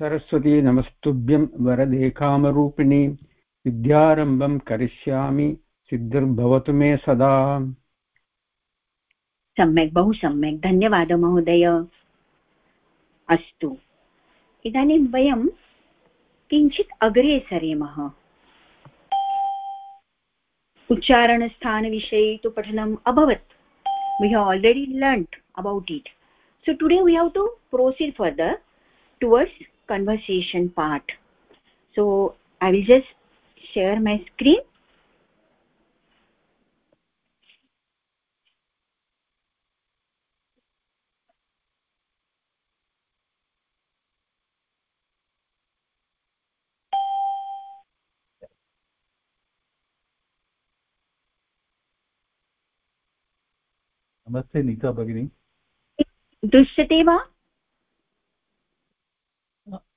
सरस्वती नमस्तुभ्यं वरदे कामरूपिणी, विद्यारम्भं करिष्यामि, सिद्धिर्भवतु मे सदा। सम्यक्, बहु सम्यक्। धन्यवादः, महोदय। अस्तु। इदानीं वयं किञ्चित् अग्रे सरेमः। उच्चारणस्थानविषये तु पठनम् अभवत्। We have already learnt about it. So, today we have to proceed further towards conversation part so i will just share my screen नमस्ते नीता भगिनी दृश्यते वा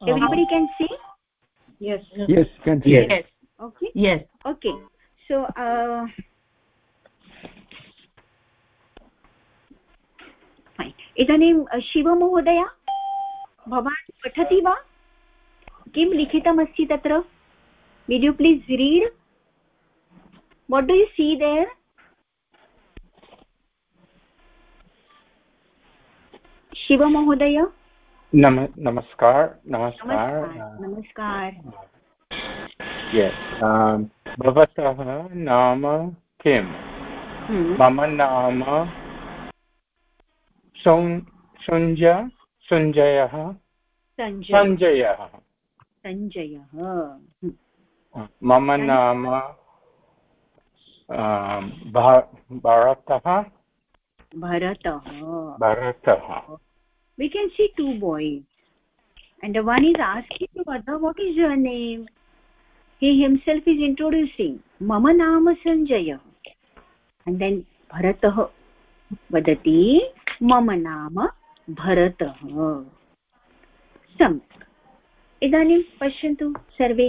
everybody can see yes yes can see yes yes. okay yes okay so uh इदानीं शिवमहोदय भवान् पठति वा किं लिखितमस्ति तत्र would you please read what do you see there शिवमहोदय नम नमस्कार नमस्कार। नमस्कार भवतः नाम किं हम्म। मम नाम सुञ्ज सुञ्जयः। सञ्जयः। सञ्जयः। मम नाम भरतः। भरतः। भरतः। We can see two boys and the one is asking the other what is your name he himself is introducing mama naam sanjaya and then bharatah vadati mama naam भरतः सम्यक् इदानीं पश्यन्तु सर्वे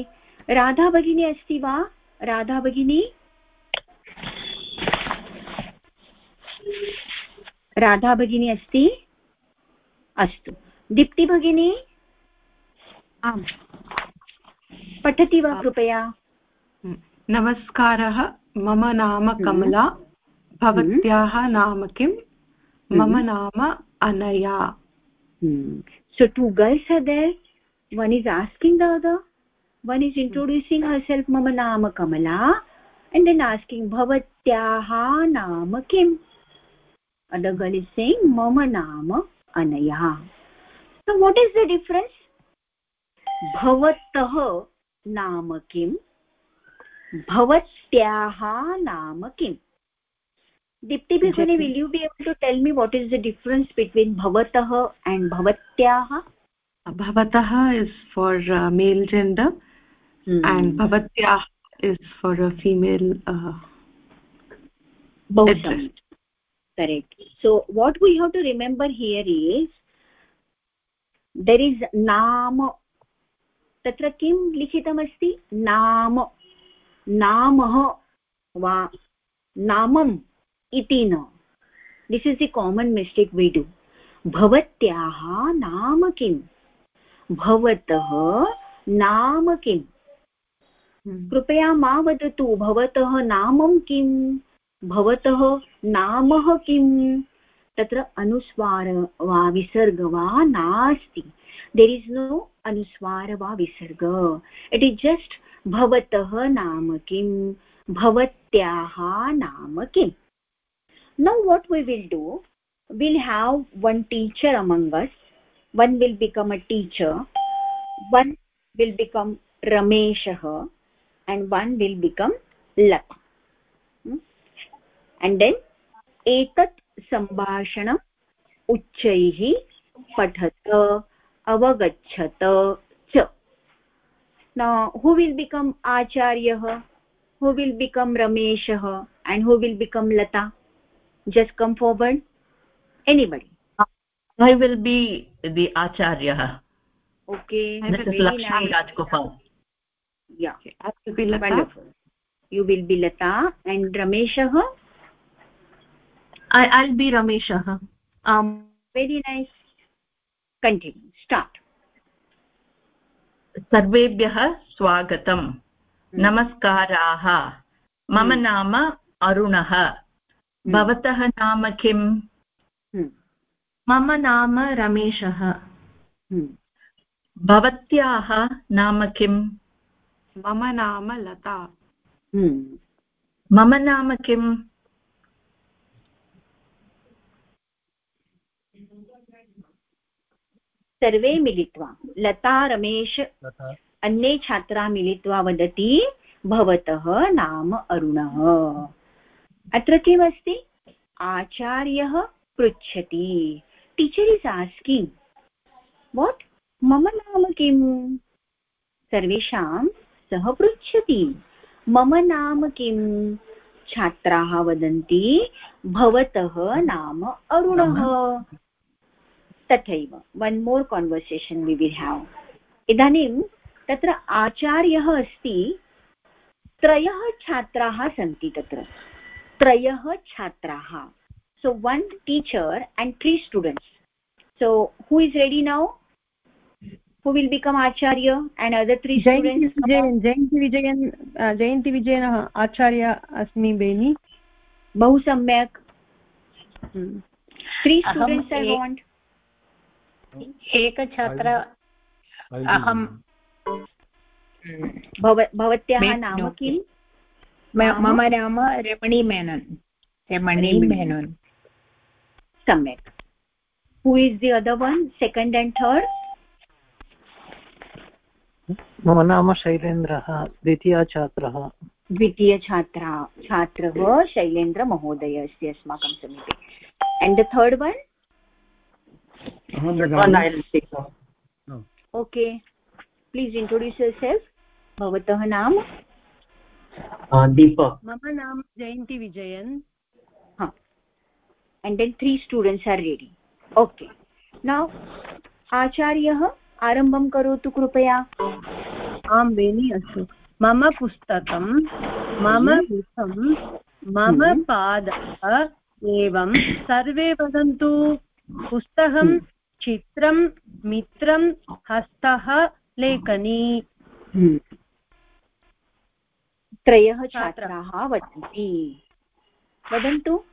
राधा भगिनी अस्ति वा राधा भगिनी राधा भगिनी अस्ति अस्तु दीप्ति भगिनी आम् पठति वा कृपया नमस्कारः मम नाम हम्म। कमला भवत्याः नाम किं मम हम्म। नाम अनया so two girls are there one is asking the other one is introducing herself mama naam kamala and then asking bhavatyaha naam kim other girl is saying mama naam anaya so what is the difference भवतः नाम किं भवत्याः नाम किम् dipti bhagini will you be able to tell me what is the difference between bhavatah and bhavatyah bhavatah is for uh, male gender hmm. and bhavatyah is for a female uh, both correct. So what we have to remember here is there is naam तत्र किं लिखितमस्ति नाम नामः वा नामम् इति न this is the common mistake we do भवत्याः नाम किम् भवतः नाम किम्। कृपया मा वदतु भवतः नामं किम् भवतः नामः किम्? तत्र अनुस्वार वा विसर्ग वा नास्ति देर् इस् नो अनुस्वार वा विसर्ग इट् इस् जस्ट् भवतः नाम किं भवत्याः नाम किम्? Now what will do will have one teacher among us one will become a teacher one will become रमेशः and one will become lata and then etat सम्भाषणम् उच्चैः पठत अवगच्छत च now who will become acharyah who will become rameshah and who will become lata just come forward anybody i will be the acharyah okay very nice rajgopal yeah okay. i will be lata wonderful you will be lata and rameshah I, i'll be rameshah um very nice. Continue. Start. सर्वेभ्यः स्वागतम् नमस्काराः मम नाम अरुणः भवतः नाम किम् मम नाम रमेशः भवत्याः नाम किम् मम नाम लता मम नाम किम् सर्वे मिलित्वा। लता रमेश अन्ये छात्रा मिलित्वा वदति भवतः नाम अरुणः। अत्र किमस्ति? आचार्यः पृच्छति। टीचर् इस् आस्किङ्ग् वाट् मम नाम किम्? सर्वेषां सः पृच्छति मम नाम किम्? छात्राः वदन्ति भवतः नाम अरुणः। तथैव वन् मोर् कान्वर्सेशन् विविधाव इदानीं तत्र आचार्यः अस्ति त्रयः छात्राः सन्ति तत्र। त्रयः छात्राः। So one teacher and three students so who is ready now who will become Acharya and other three student Jayanti Vijayan Jayanti विजयनः आचार्य अस्मि बेनि। बहु सम्यक्। त्री स्टुडेण्ट्स् ऐ वाण्ट् एकछात्र अहं भवत्याः नाम किम्? मम नाम रमणी मेनन्। रमणी मेनन्। सम्यक्। Who is the other one second and third मम नाम शैलेन्द्रः द्वितीयछात्रः द्वितीयछात्रा छात्रः शैलेन्द्रमहोदय अस्ति अस्माकं समीपे। And the third one okay please introduce yourself भवतः नाम दीपक मम नाम जयन्ती Vijayan and then three students are ready. Okay. Now आचार्यः आरम्भं करोतु कृपया आं बेनि अस्तु मम पुस्तकं मम मुखं मम पादः एवं सर्वे वदन्तु पुस्तकं चित्रं मित्रं हस्तः लेखनी। त्रयः छात्राः। वदन्ति। वदन्तु।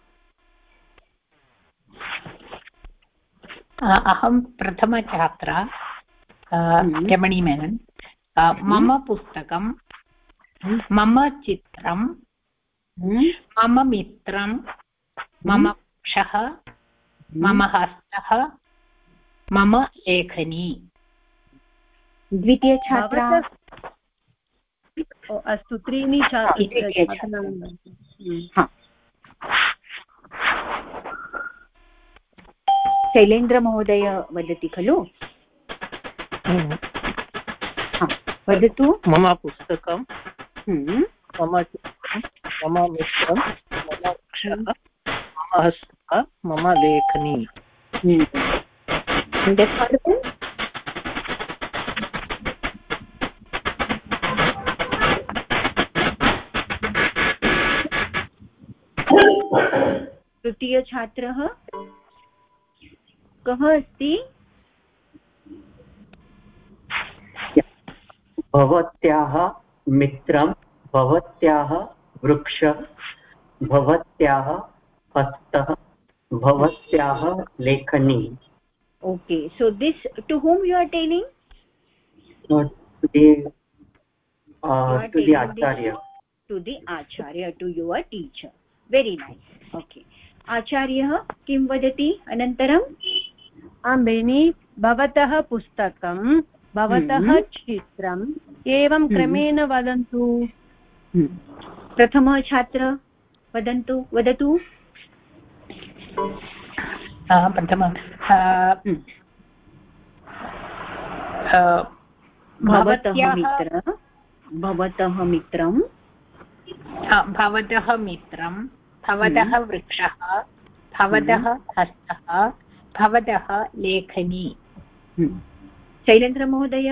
अहं प्रथमछात्रा रमणी मेनन् मम पुस्तकं मम चित्रं मम मित्रं मम वृक्षः मम हस्तः मम लेखनी। द्वितीयछात्रा। अस्तु त्रीणि शैलेन्द्रमहोदय वदति खलु? वदतु। मम पुस्तकं। हम्म। मम मम मित्रं। मम वृक्षः मम लेखनी। तृतीयछात्रः कः अस्ति? भवत्याः मित्रं भवत्याः वृक्ष भवत्याः हस्तः भवत्याः लेखनी। Okay so this to whom you are turning to the Acharya to your teacher very nice okay आचार्यः किं वदति? अनन्तरम् आं भगिनि भवतः पुस्तकं भवतः चित्रम् एवं क्रमेण वदन्तु। प्रथमः छात्र वदन्तु वदतु। प्रथम भवतः मित्र भवतः मित्रं भवतः मित्रं भवतः वृक्षः भवतः हस्तः भवतः लेखनी शैलेन्द्रमहोदय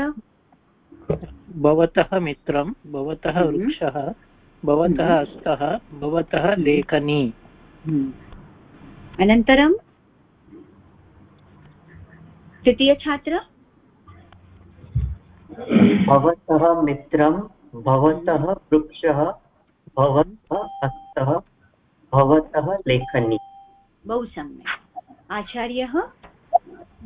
भवतः मित्रं भवतः वृक्षः भवतः हस्तः भवतः लेखनी अनन्तरं तृतीयछात्र भवतः मित्रं भवतः वृक्षः भवतः हस्तः भवतः लेखनी। बहु सम्यक्। आचार्यः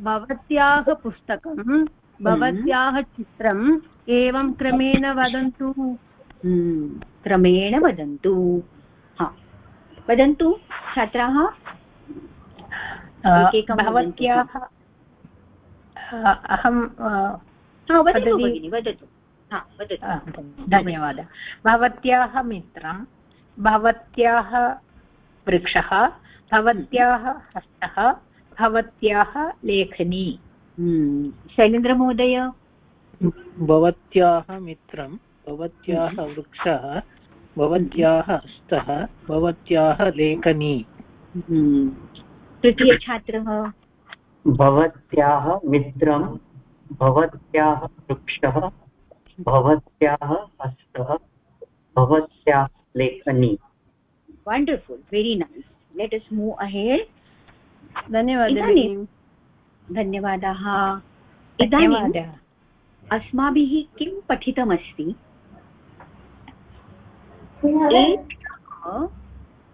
भवत्याः पुस्तकं भवत्याः चित्रम् एवं क्रमेण वदन्तु। क्रमेण वदन्तु। हा। वदन्तु छात्राः? भवत्याः अहं धन्यवादः। भवत्याः मित्रं भवत्याः वृक्षः भवत्याः हस्तः भवत्याः लेखनी। हम्म, शैलेन्द्रमहोदय? भवत्याः मित्रं भवत्याः वृक्षः भवत्याः हस्तः भवत्याः लेखनी। हम्म, तृतीयछात्रः भवत्याः मित्रं भवत्याः वृक्षः भवत्याः हस्तः भवत्याः लेखनी। वण्डर्फुल् वेरि नैस् लेट् अस् मूव् अहेड् धन्यवादः धन्यवादाः। इदानीम् अस्माभिः किं पठितमस्ति?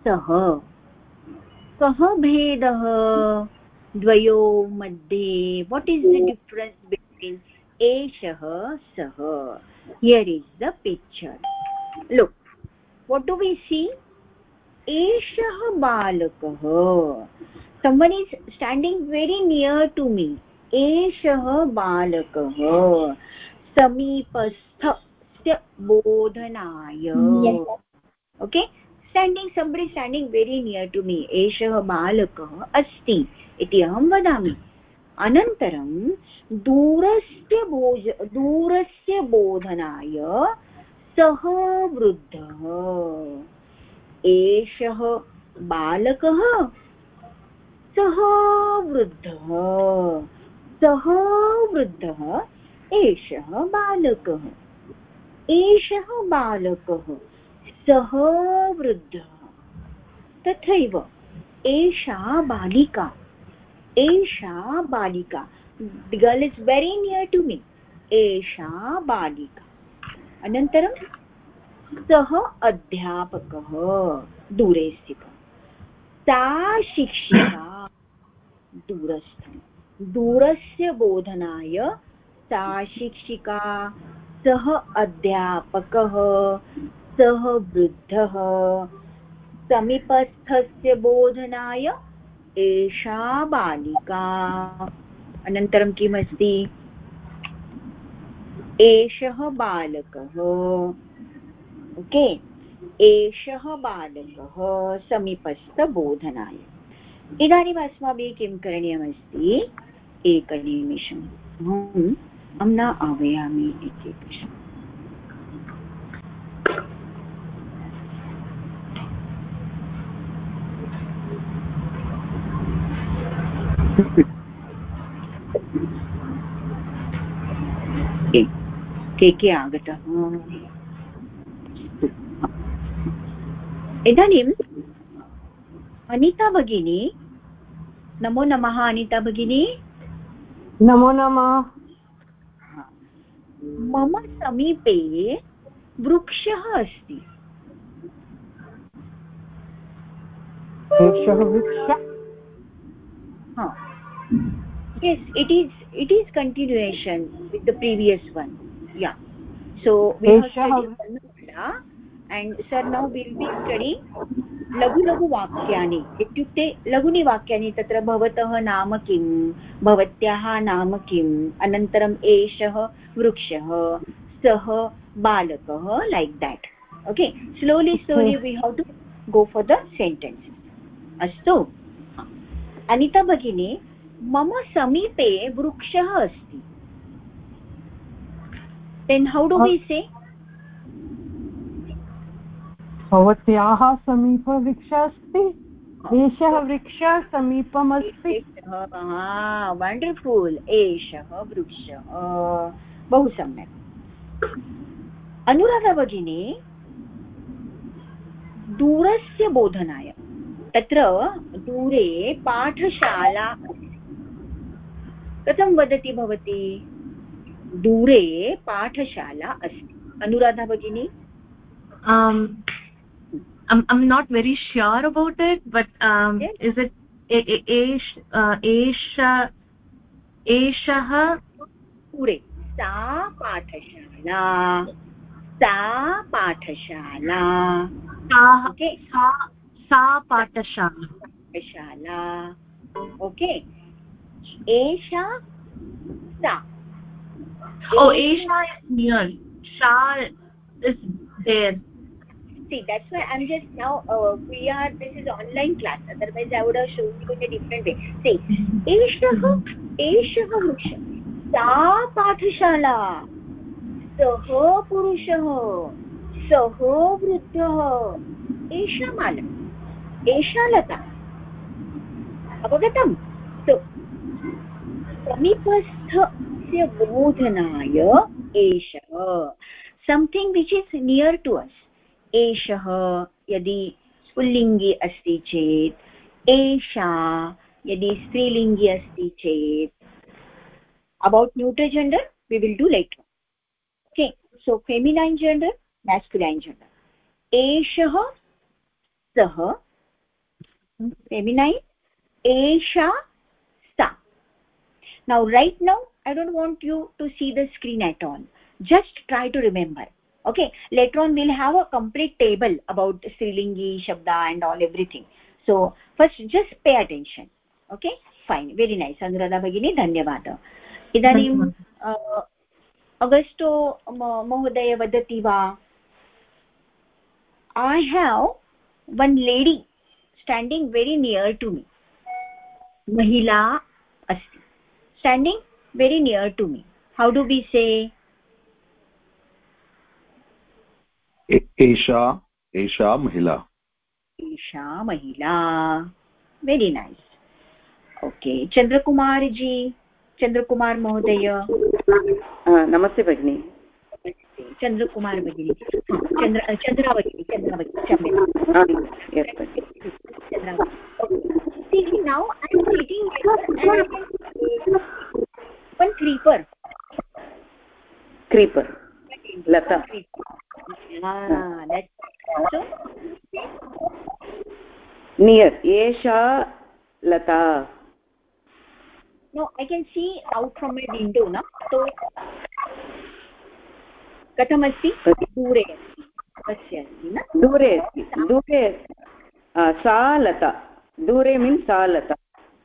सः कः भेदः द्वयो मध्ये। What is the difference between एषः सः? Here is the picture look what do we see एषः बालकः। Someone is standing very near to me. एषः बालकः। समीपस्थस्य बोधनाय। Okay standing somebody standing very near to me एषः बालकः अस्ति इति अहं वदामि अनन्तरं दूरस्य भोज दूरस्य बोधनाय सः वृद्धः एषः बालकः सः वृद्धः सः वृद्धः एषः बालकः एषः बालकः सः वृद्धः। तथैव एषा बालिका एषा बालिका girl is very near to me एषा बालिका। अनन्तरं सः अध्यापकः, दूरे स्थितः। सा शिक्षिका दूरस्थं। दूरस्य बोधनाय सा शिक्षिका, सः अध्यापकः सः वृद्धः। समीपस्थस्य बोधनाय एषा बालिका। अनन्तरं किमस्ति? एषः बालकः। ओके? एषः बालकः समीपस्थबोधनाय। इदानीम् अस्माभिः किं करणीयमस्ति? अहं न आह्वयामि इति प्रश्नः के के आगतः इदानीम् अनिता भगिनी नमो नमः अनिता भगिनी नमो नमः मम समीपे वृक्षः अस्ति एषः वृक्ष yes it is it is continuation with the previous one. Yeah. So we have studied and sir now we'll be studying लघु लघु वाक्यानि इत्युक्ते लघुनि वाक्यानि तत्र भवतः नाम किं भवत्याः नाम किम् अनन्तरम् एषः वृक्षः सः बालकः like that okay slowly slowly we have to go for the sentence अस्तु अनिता भगिनी मम समीपे वृक्षः अस्ति देन् हौ डु वि से भवत्याः समीपवृक्षः अस्ति एषः वृक्षः समीपम् अस्ति वण्डर्फुल् एषः वृक्षः. बहु सम्यक्. अनुराधा भगिनी दूरस्य बोधनाय. तत्र दूरे पाठशाला कथं वदति भवती? दूरे पाठशाला अस्ति। अनुराधा भगिनी? Um i'm i'm not very sure about it but um yes. is it एष एषा पूरे सा पाठशाला। सा पाठशाला। सा पाठशाला। पाठशाला। ओके। एषा सा। Oh esha is near sha is there see that's why i'm just now uh, we are this is online class otherwise i would have shown you in a different way see eshah eshah वृक्ष सा पाठशाला सः पुरुषः सः वृद्धः एषा माला एषा लता अवगतम् समीपस्थस्य बोधनाय एषः। Something which is near to us. एषः यदि पुल्लिङ्गि अस्ति चेत्, एषा यदि स्त्रीलिङ्गि अस्ति चेत् about neuter gender we will do later okay so feminine gender masculine gender एषः सः फेमिनैन् एषा सा. Now right now i don't want you to see the screen at all just try to remember okay later on we'll have a complete table about strilingi shabda and all everything so first just pay attention okay fine very nice anuradha bhagini dhanyawad idanim Augusto महोदय वदति वा i have one lady standing very near to me mahila asti standing Very near to me. How do we say? एषा एषा महिला एषा महिला very nice okay Chandrakumar ji Chandrakumar महोदय नमस्ते भगिनि चन्द्रकुमार भगिनी चन्द्र चन्द्रा भगिनी चन्द्रा भगिनी क्षम्यतां See now open creeper creeper लता. नियर एषा लता. No I can see out from my window न कथमस्ति दूरे अस्ति दूरे अस्ति दूरे अस्ति सा लता दूरे मीन सा लता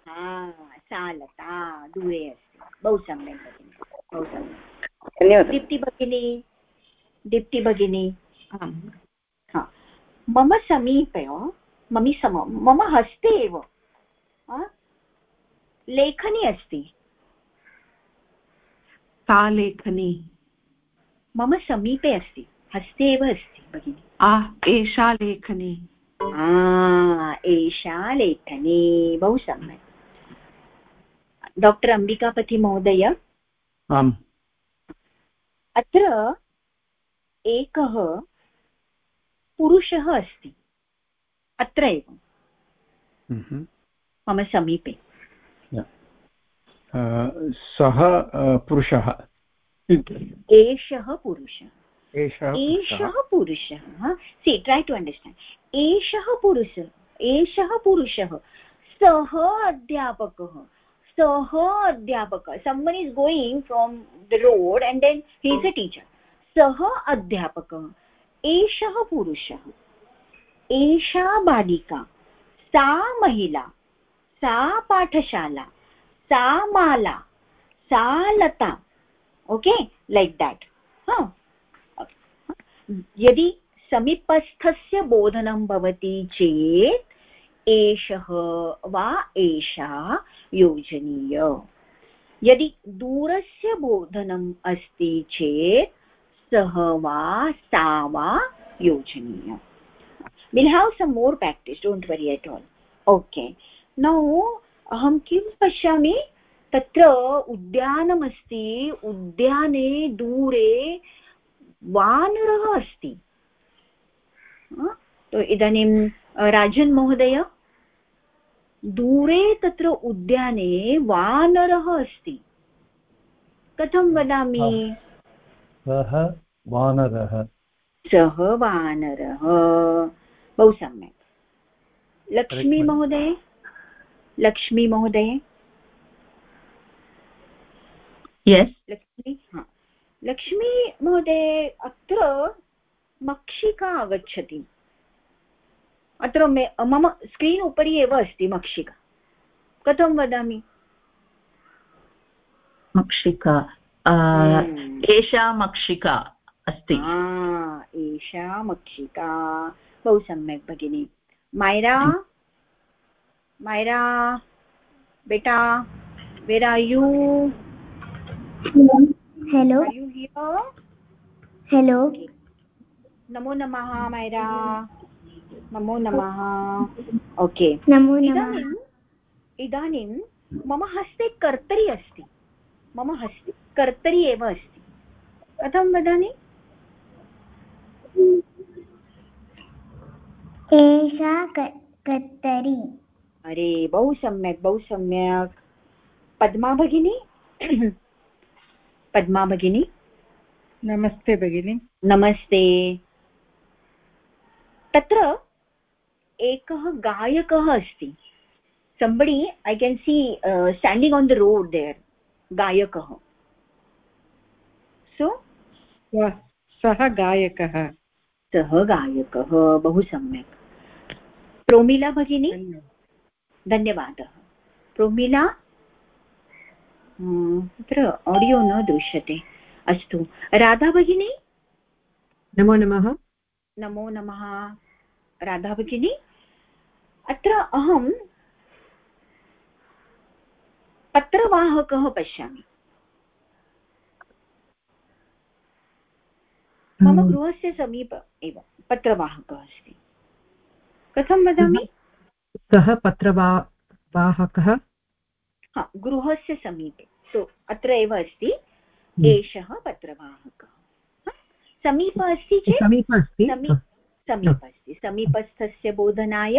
सा लता दूरे अस्ति बहु सम्यक् भगिनि बहु सम्यक् धन्यवादः। दीप्ति भगिनी दीप्ति भगिनी। हा। मम समीपे मम सम मम हस्ते एव लेखनी अस्ति। सा लेखनी? मम समीपे अस्ति। हस्ते एव अस्ति भगिनि। आ एषा लेखनी। एषा लेखनी। बहु सम्यक्। डाक्टर् अम्बिकापति महोदय आम्। अत्र एकः पुरुषः अस्ति। अत्र एव। मम समीपे। सः पुरुषः। एषः पुरुषः। एषः पुरुषः। सि ट्रै टु अण्डर्स्टाण्ड् एषः पुरुषः। एषः पुरुषः। सः अध्यापकः। सः अध्यापकः someone is going from the road and then he is a teacher सः अध्यापकः एषः पुरुषः एषा बालिका सा महिला सा पाठशाला सा माला सा लता ओके लैक् देट् यदि समीपस्थस्य बोधनं भवति चेत् एषः वा एषा योजनीय। यदि दूरस्य बोधनम् अस्ति चेत् सः वा सा वा योजनीय। Will have some more practice don't worry at all okay now अहं किं पश्यामि? तत्र उद्यानमस्ति, उद्याने दूरे वानरः अस्ति। तो इदानीं राजन् महोदय? दूरे तत्र उद्याने वानरः अस्ति। कथं वदामि? सः वानरः। सः वानरः। बहु सम्यक्। लक्ष्मी महोदय? लक्ष्मी महोदय? यस् लक्ष्मी? हा। लक्ष्मी महोदय अत्र मक्षिका आगच्छति। अत्र मे मम स्क्रीन् उपरि एव अस्ति मक्षिका। कथं वदामि? मक्षिका हम्म। एषा मक्षिका अस्ति। एषा मक्षिका। बहु सम्यक् भगिनि। मैरा? मैरा? बेटा? Where are you? Hello? Are you here hello? नमो नमः मैरा। नमो नमः। ओके नमो इदानीं मम हस्ते कर्तरी अस्ति। मम हस्ते कर्तरी एव अस्ति। कथं वदामि? एषा कर्तरी। अरे बहु सम्यक् बहु सम्यक्। पद्मा भगिनी? पद्मा भगिनी? नमस्ते भगिनी। नमस्ते। तत्र एकः गायकः अस्ति। Somebody I can see standing on the road there गायकः। सो सः गायकः। सः गायकः बहु सम्यक्। प्रोमिला भगिनी? धन्यवादः। प्रोमिला? तत्र आडियो न दृश्यते। अस्तु। राधा भगिनी? नमो नमः। नमो नमः। राधा भगिनी अत्र अहं पत्रवाहकः पश्यामि। मम गृहस्य समीप एव पत्रवाहकः अस्ति। कथं वदामि? कः पत्रवाहकः हा गृहस्य समीपे। सो अत्र एव अस्ति। हम्म। एषः पत्रवाहकः। समीप अस्ति चेत् समीप अस्ति? समीप समीपस्थस्य बोधनाय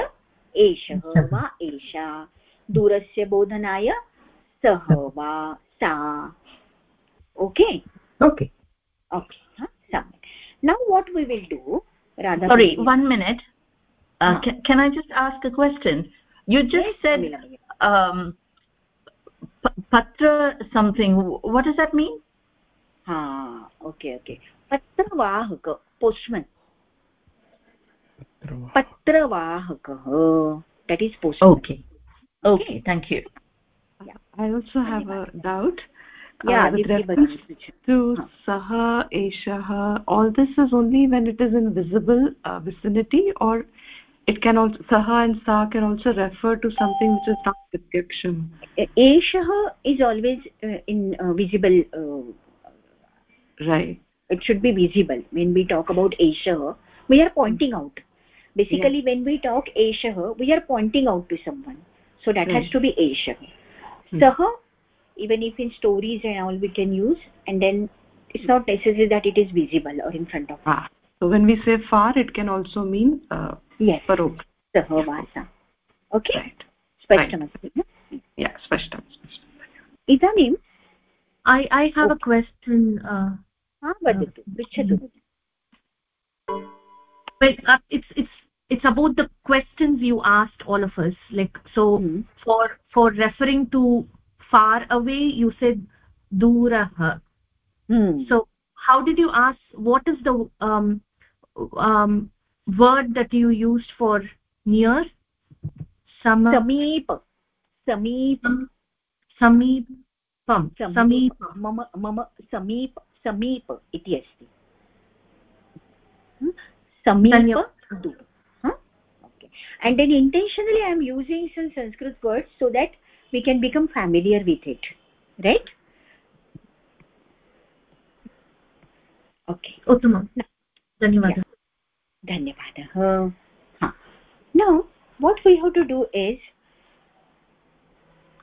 एषः वा एषा। दूरस्य बोधनाय सः वा सा। Okay? Now what we will do Radha sorry one minute can I just ask a question you just said पत्र something what is that mean हा ओके ओके। हाँ। हाँ, पत्रवाहक पोस्ट्मन्। Patravahakah that is postman okay. Okay. Thank you. Yeah. i also have a doubt. Yeah uh, with reference to saha eshah all this is only when it is in visible uh, vicinity or it can also saha and sa can also refer to something which is not pratyaksham eshah is always uh, in uh, visible uh, right. it should be visible. When we talk about eshah we are pointing out basically yeah. when we talk eshah we are pointing out to someone so that right. has to be eshah hmm. saha even if in stories and all we can use and then it's not necessary that it is visible or in front of ah. so when we say far it can also mean uh, yes परोक्ष सहवास okay स्पष्टमस्ति या स्पष्टं इदानीम् ऐ ऐ have a question वदतु पृच्छतु it's it's it's about the questions you asked all of us like so mm. for for referring to far away you said durah mm. so how did you ask what is the um um word that you used for near Sama, sameep sameep समीपं समीप मम मम समीप समीप इति अस्ति समीप okay and then intentionally i am using some sanskrit words so that we can become familiar with it. Right? Okay. Uttamam dhanyawad dhanyawad uh, huh. now what we have to do is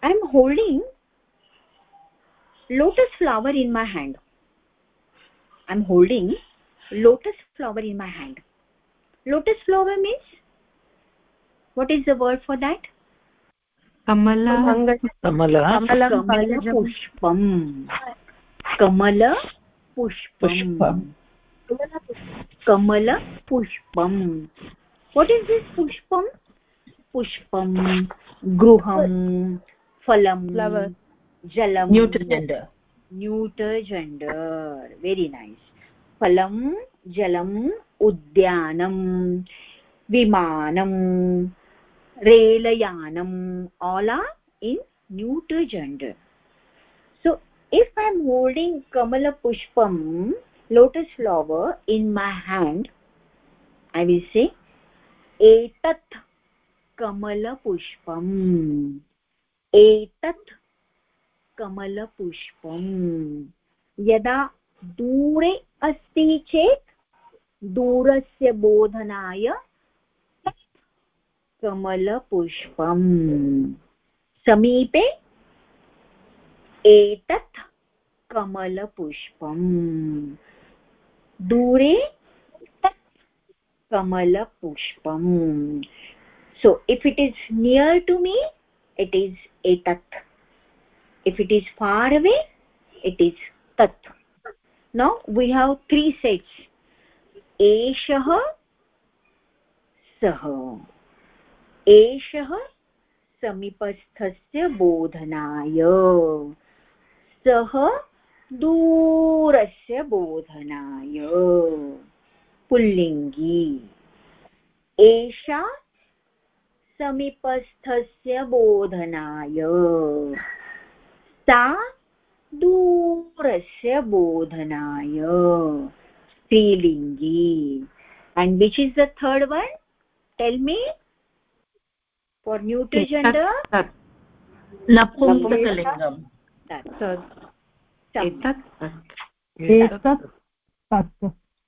i am holding lotus flower in my hand. I'm holding lotus flower in my hand. Lotus flower means what is the word for that kamala kamala pushpam कमलपुष्पम् कमलपुष्पम् what is this पुष्पं पुष्पं गृहं फलं जलं neuter gender neuter gender very nice फलं जलम् उद्यानं विमानं रेलयानम् all are in neuter gender so if i am holding kamala pushpam lotus flower in my hand i will say etat kamala pushpam etat kamala pushpam यदा दूरे अस्ति चेत् दूरस्य बोधनाय कमलपुष्पम्। समीपे एतत् कमलपुष्पम्। दूरे तत् कमलपुष्पम्। So if it is near to me it is एतत्। If it is far way it is तत्। Now we have three sets एषः, सः। एषः समीपस्थस्य बोधनाय। सः दूरस्य बोधनाय। पुल्लिङ्गी। एषा समीपस्थस्य बोधनाय। सा दूरस्य बोधनाय। स्त्रीलिङ्गी। And which is the third one? Tell me. For neuter gender नपुंसकलिङ्गं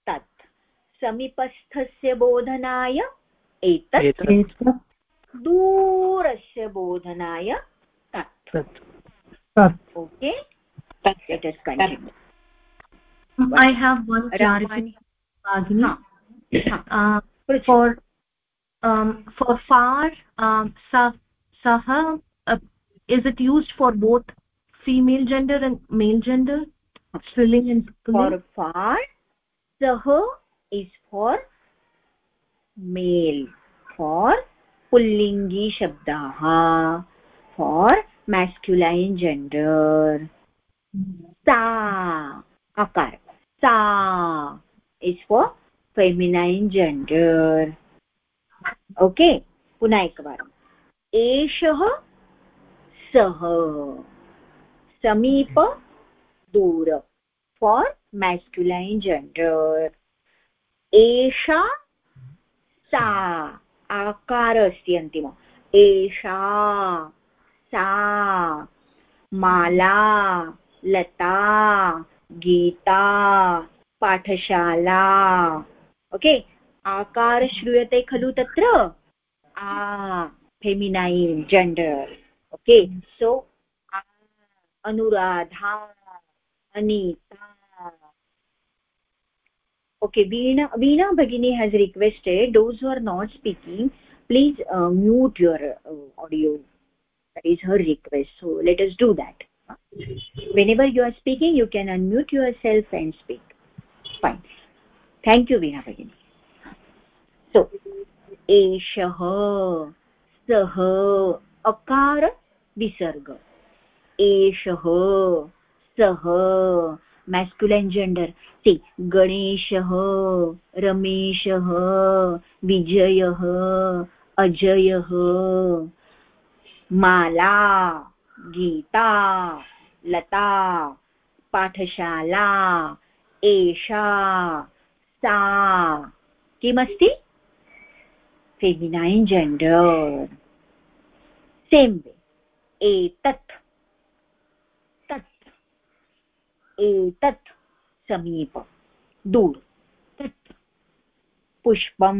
तत् समीपस्थस्य बोधनाय एतत् दूरस्य बोधनाय तत् okay let us continue i have one clarification uh, for um, for far um, sah sah uh, is it used for both female gender and male gender? Strilling and for far sah is for male. For pullingi shabdah for masculine gender. Sa akar. Sa is for feminine gender okay पुनः एकवारम् एषः सः। समीप दूर। For masculine gender एषा सा। आकार अस्ति अन्तिम। एषा सा। माला, लता, गीता, पाठशाला। Okay okay? आकार श्रूयते खलु तत्र आ feminine gender okay so Anuradha Anita veena veena bagini has requested those who are not speaking please uh, mute your uh, audio that is her request so let us do that whenever you are speaking you can unmute yourself and speak fine thank you veena bagini so एषः सः अकार विसर्ग। एषः सः masculine gender सि, गणेशः, रमेशः, विजयः, अजयः, माला, गीता, लता, पाठशाला, एषा, सा, किमस्ति? Feminine gender same way etat tat etat समीप दूर तत् पुष्पं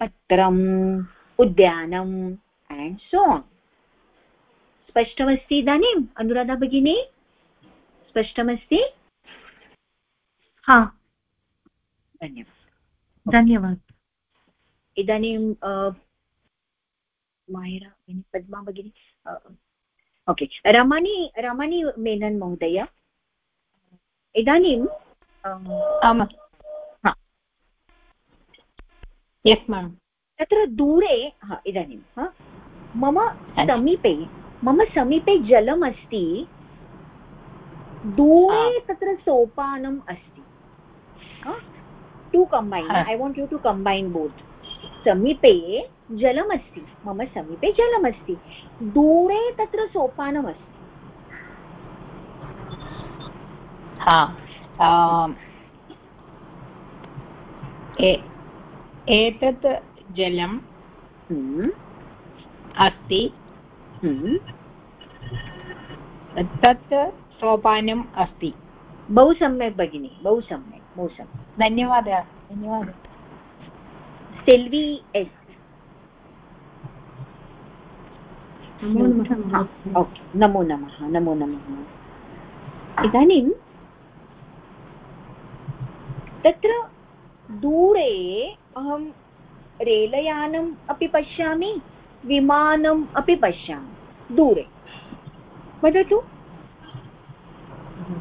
पत्रम् उद्यानम् एण्ड् सो आन् स्पष्टमस्ति इदानीम् अनुराधा भगिनी स्पष्टमस्ति हा धन्यवादः धन्यवादः इदानीं मायरा पद्मा भगिनी ओके रमणी रमणी मेनन् महोदय इदानीं आम् यस् मेम् तत्र दूरे हा इदानीं हा मम समीपे मम समीपे जलम् अस्ति दूरे तत्र सोपानम् अस्ति to combine I want you to combine both समीपे जलमस्ति। मम समीपे जलमस्ति। दूरे तत्र सोपानमस्ति। हा एतत् जलं हम्म। अस्ति। हम्म। तत् सोपानम् अस्ति। बहु सम्यक् भगिनि बहु सम्यक् बहु सम्यक्। धन्यवादः धन्यवादः। सेल्वी एस् नमो नमः नमो नमः इदानीं तत्र दूरे अहं रेलयानम् अपि पश्यामि विमानम् अपि पश्यामि दूरे वदतु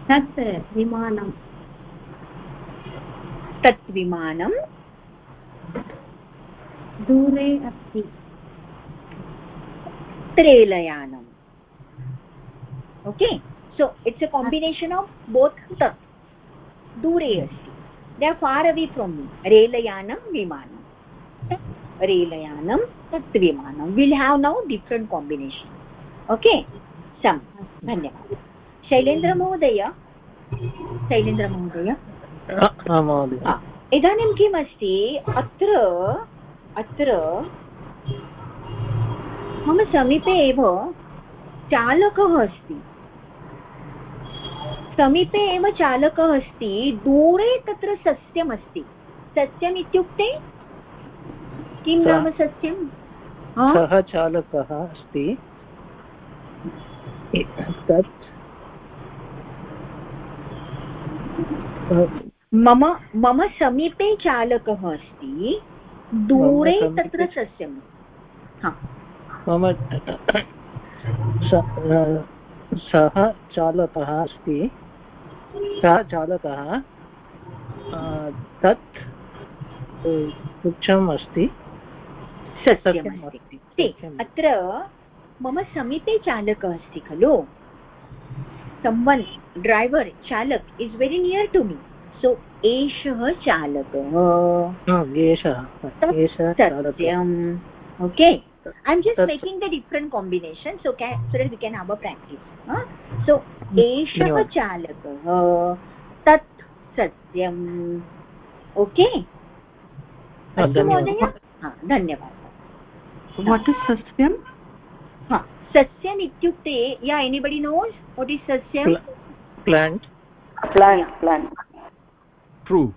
तत् विमानं तत् विमानं दूरे अस्ति। रेलयानम् okay so it's a combination of both तत् दूरे अस्ति। They are far away from me रेलयानं विमानं। रेलयानं तत् विमानं। Will have now different combination okay some धन्यवादः। शैलेन्द्रमहोदय शैलेन्द्रमहोदय इदानीं किम् अस्ति अत्र अत्र मम समीपे एव चालकः अस्ति। समीपे एव चालकः अस्ति दूरे तत्र सस्यमस्ति सस्यम् इत्युक्ते? किं नाम सस्यं सः चालकः अस्ति। तत् मम मम समीपे चालकः अस्ति। दूरे तत्र सस्यं मम सः चालकः अस्ति। सः चालकः तत् वृक्षम् अस्ति। सस्यमस्ति अत्र मम समीपे चालकः अस्ति खलु। Someone driver चालक् is very near to me so एषः चालकः। सत्यम्। Okay i'm just That's making the different combination so can so that we can have a practice huh? so एषः चालकः। तत् सत्यम्। ओके अस्तु महोदय। धन्यवादः। वाट् सस्यम् इत्युक्ते या एनिबडि नोस् वाट् इस् सस्यं plant plant plant true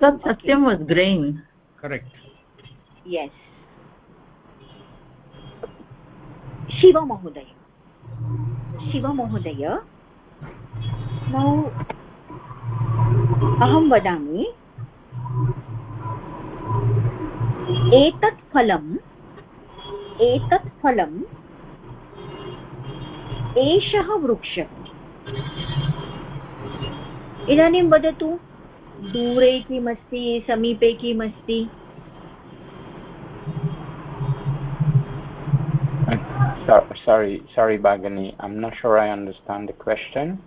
thought satyam was grain correct yes Shiva महोदय शिव महोदय नौ अहं वदामि एतत् फलम् एतत् फलम् एषः वृक्षः इदानीं वदतु दूरे किमस्ति समीपे किमस्ति sorry sorry bagani i'm not sure i understand the question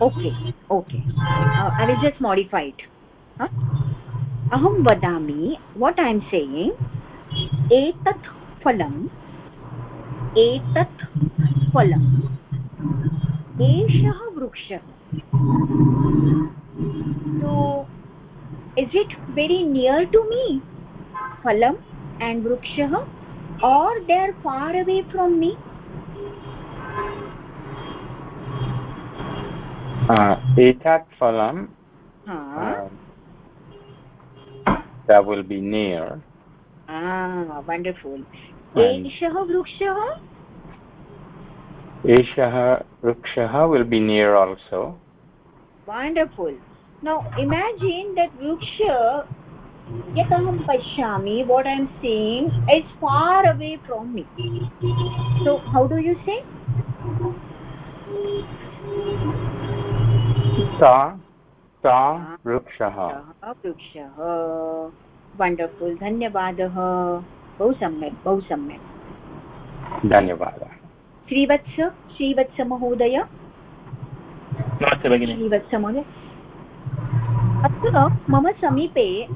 okay okay uh, i will just modify it aham vadami what i am saying etat phalam etat phalam एषः वृक्षः so is it very near to me phalam and vrukshah or they are far away from me uh, phalam uh, that will be near ah wonderful एषः वृक्षः eshah vrukshah will be near also wonderful now imagine that Ruksha, yet aham pashyami, what I am seeing is far away from me. So how do you say? Ta, ta, Rukshaha. Rukshaha. Wonderful. Dhanyavadaha. Bahut samyak, bahut samyak. Dhanyavadaha. Srivatsa श्रीवत्समहोदय श्रीवत्समहोदय अत्र मम समीपे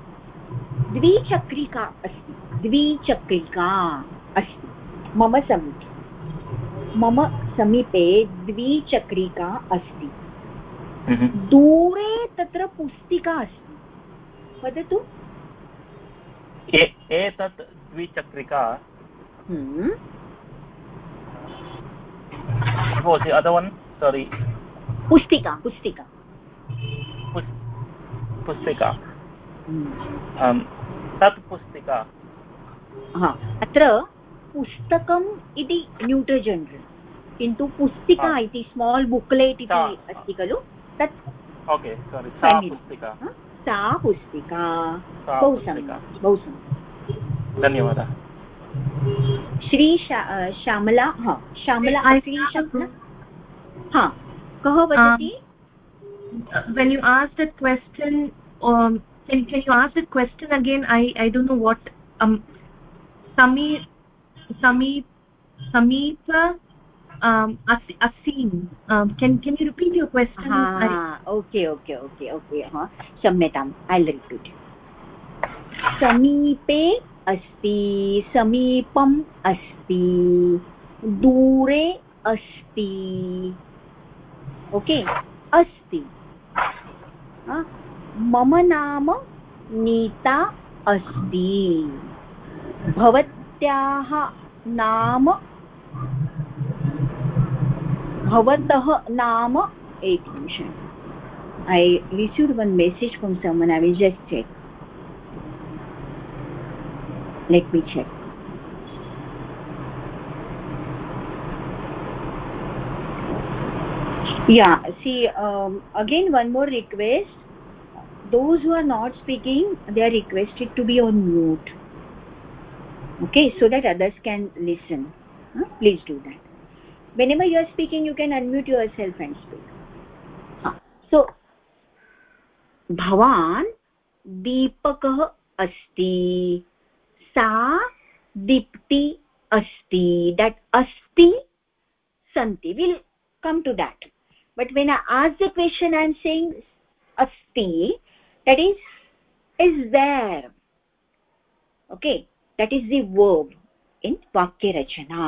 द्विचक्रिका अस्ति। द्विचक्रिका अस्ति। मम समीपे। मम समीपे द्विचक्रिका अस्ति। दूरे तत्र पुस्तिका अस्ति। वदतु। एतत् द्विचक्रिका। अदवन् सोरि पुस्तिका पुस्तिका पुस्तिका तत् पुस्तिका हा अत्र पुस्तकम् इति न्यूट्रल् जनरल् किन्तु पुस्तिका इति स्माल् बुक्लेट् इति अस्ति खलु? तत् सा पुस्तिका. बहु सम्यक् बहु सम्यक्। धन्यवादः। श्री श्यामला हा श्यामला श्री श्यामला हा कः वदति when you ask that question um can, can you ask that question again i i don't know what um sami sami sameepa um asim um can can you repeat your question ha okay okay okay okay ha क्षम्यताम् i'll repeat समीपे अस्ति, समीपम् अस्ति, दूरे अस्ति। Okay, अस्ति। मम नाम नीता अस्ति। भवत्याः नाम, भवतः नाम, एक निमिषम्। I received one message from someone I will just check let me check yeah see um, again one more request those who are not speaking they are requested to be on mute okay so that others can listen huh? please do that whenever you are speaking you can unmute yourself and speak huh. so भवान् दीपकः अस्ति सा दीप्ति अस्ति। That अस्ति सन्ति will come to that but when as the question I am saying अस्ति। That is is where okay that is the verb in वाक्यरचना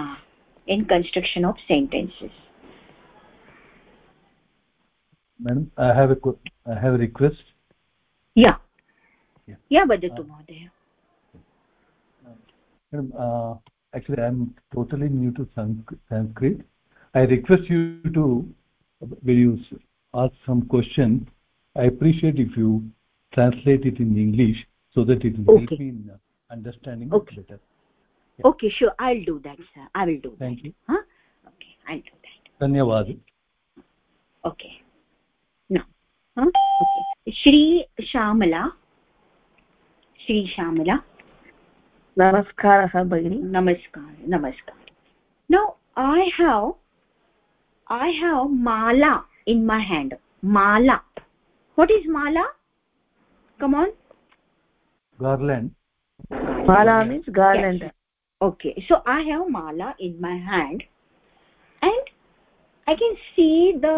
in construction of sentences madam I have I have request yeah yeah वदतु महोदय uh, actually i am totally new to sanskrit. I request you to when you ask some question i appreciate if you translate it in english so that it will okay. help me in understanding okay. it better. Yeah. okay sure. I'll do that sir. I will do thank that. you. Huh? Okay i'll do that. Dhanyawad okay. Now huh? Okay. Shri shamala. Shri shamala नमस्कारः भगिनि नमस्कार नमस्कार now i have i have mala in my hand mala what is mala come on garland mala means garland yes. okay so i have mala in my hand and i can see the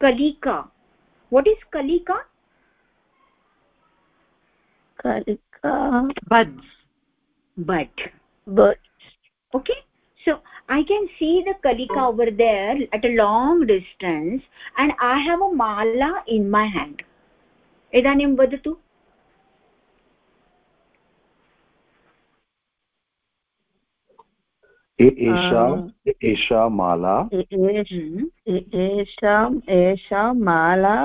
kalika what is kalika kalika buds bud bud okay so i can see the kalika over there at a long distance and i have a mala in my hand idanim vadatu एषा एषा माला एषाम् एषा माला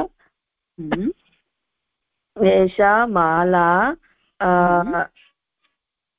एषा माला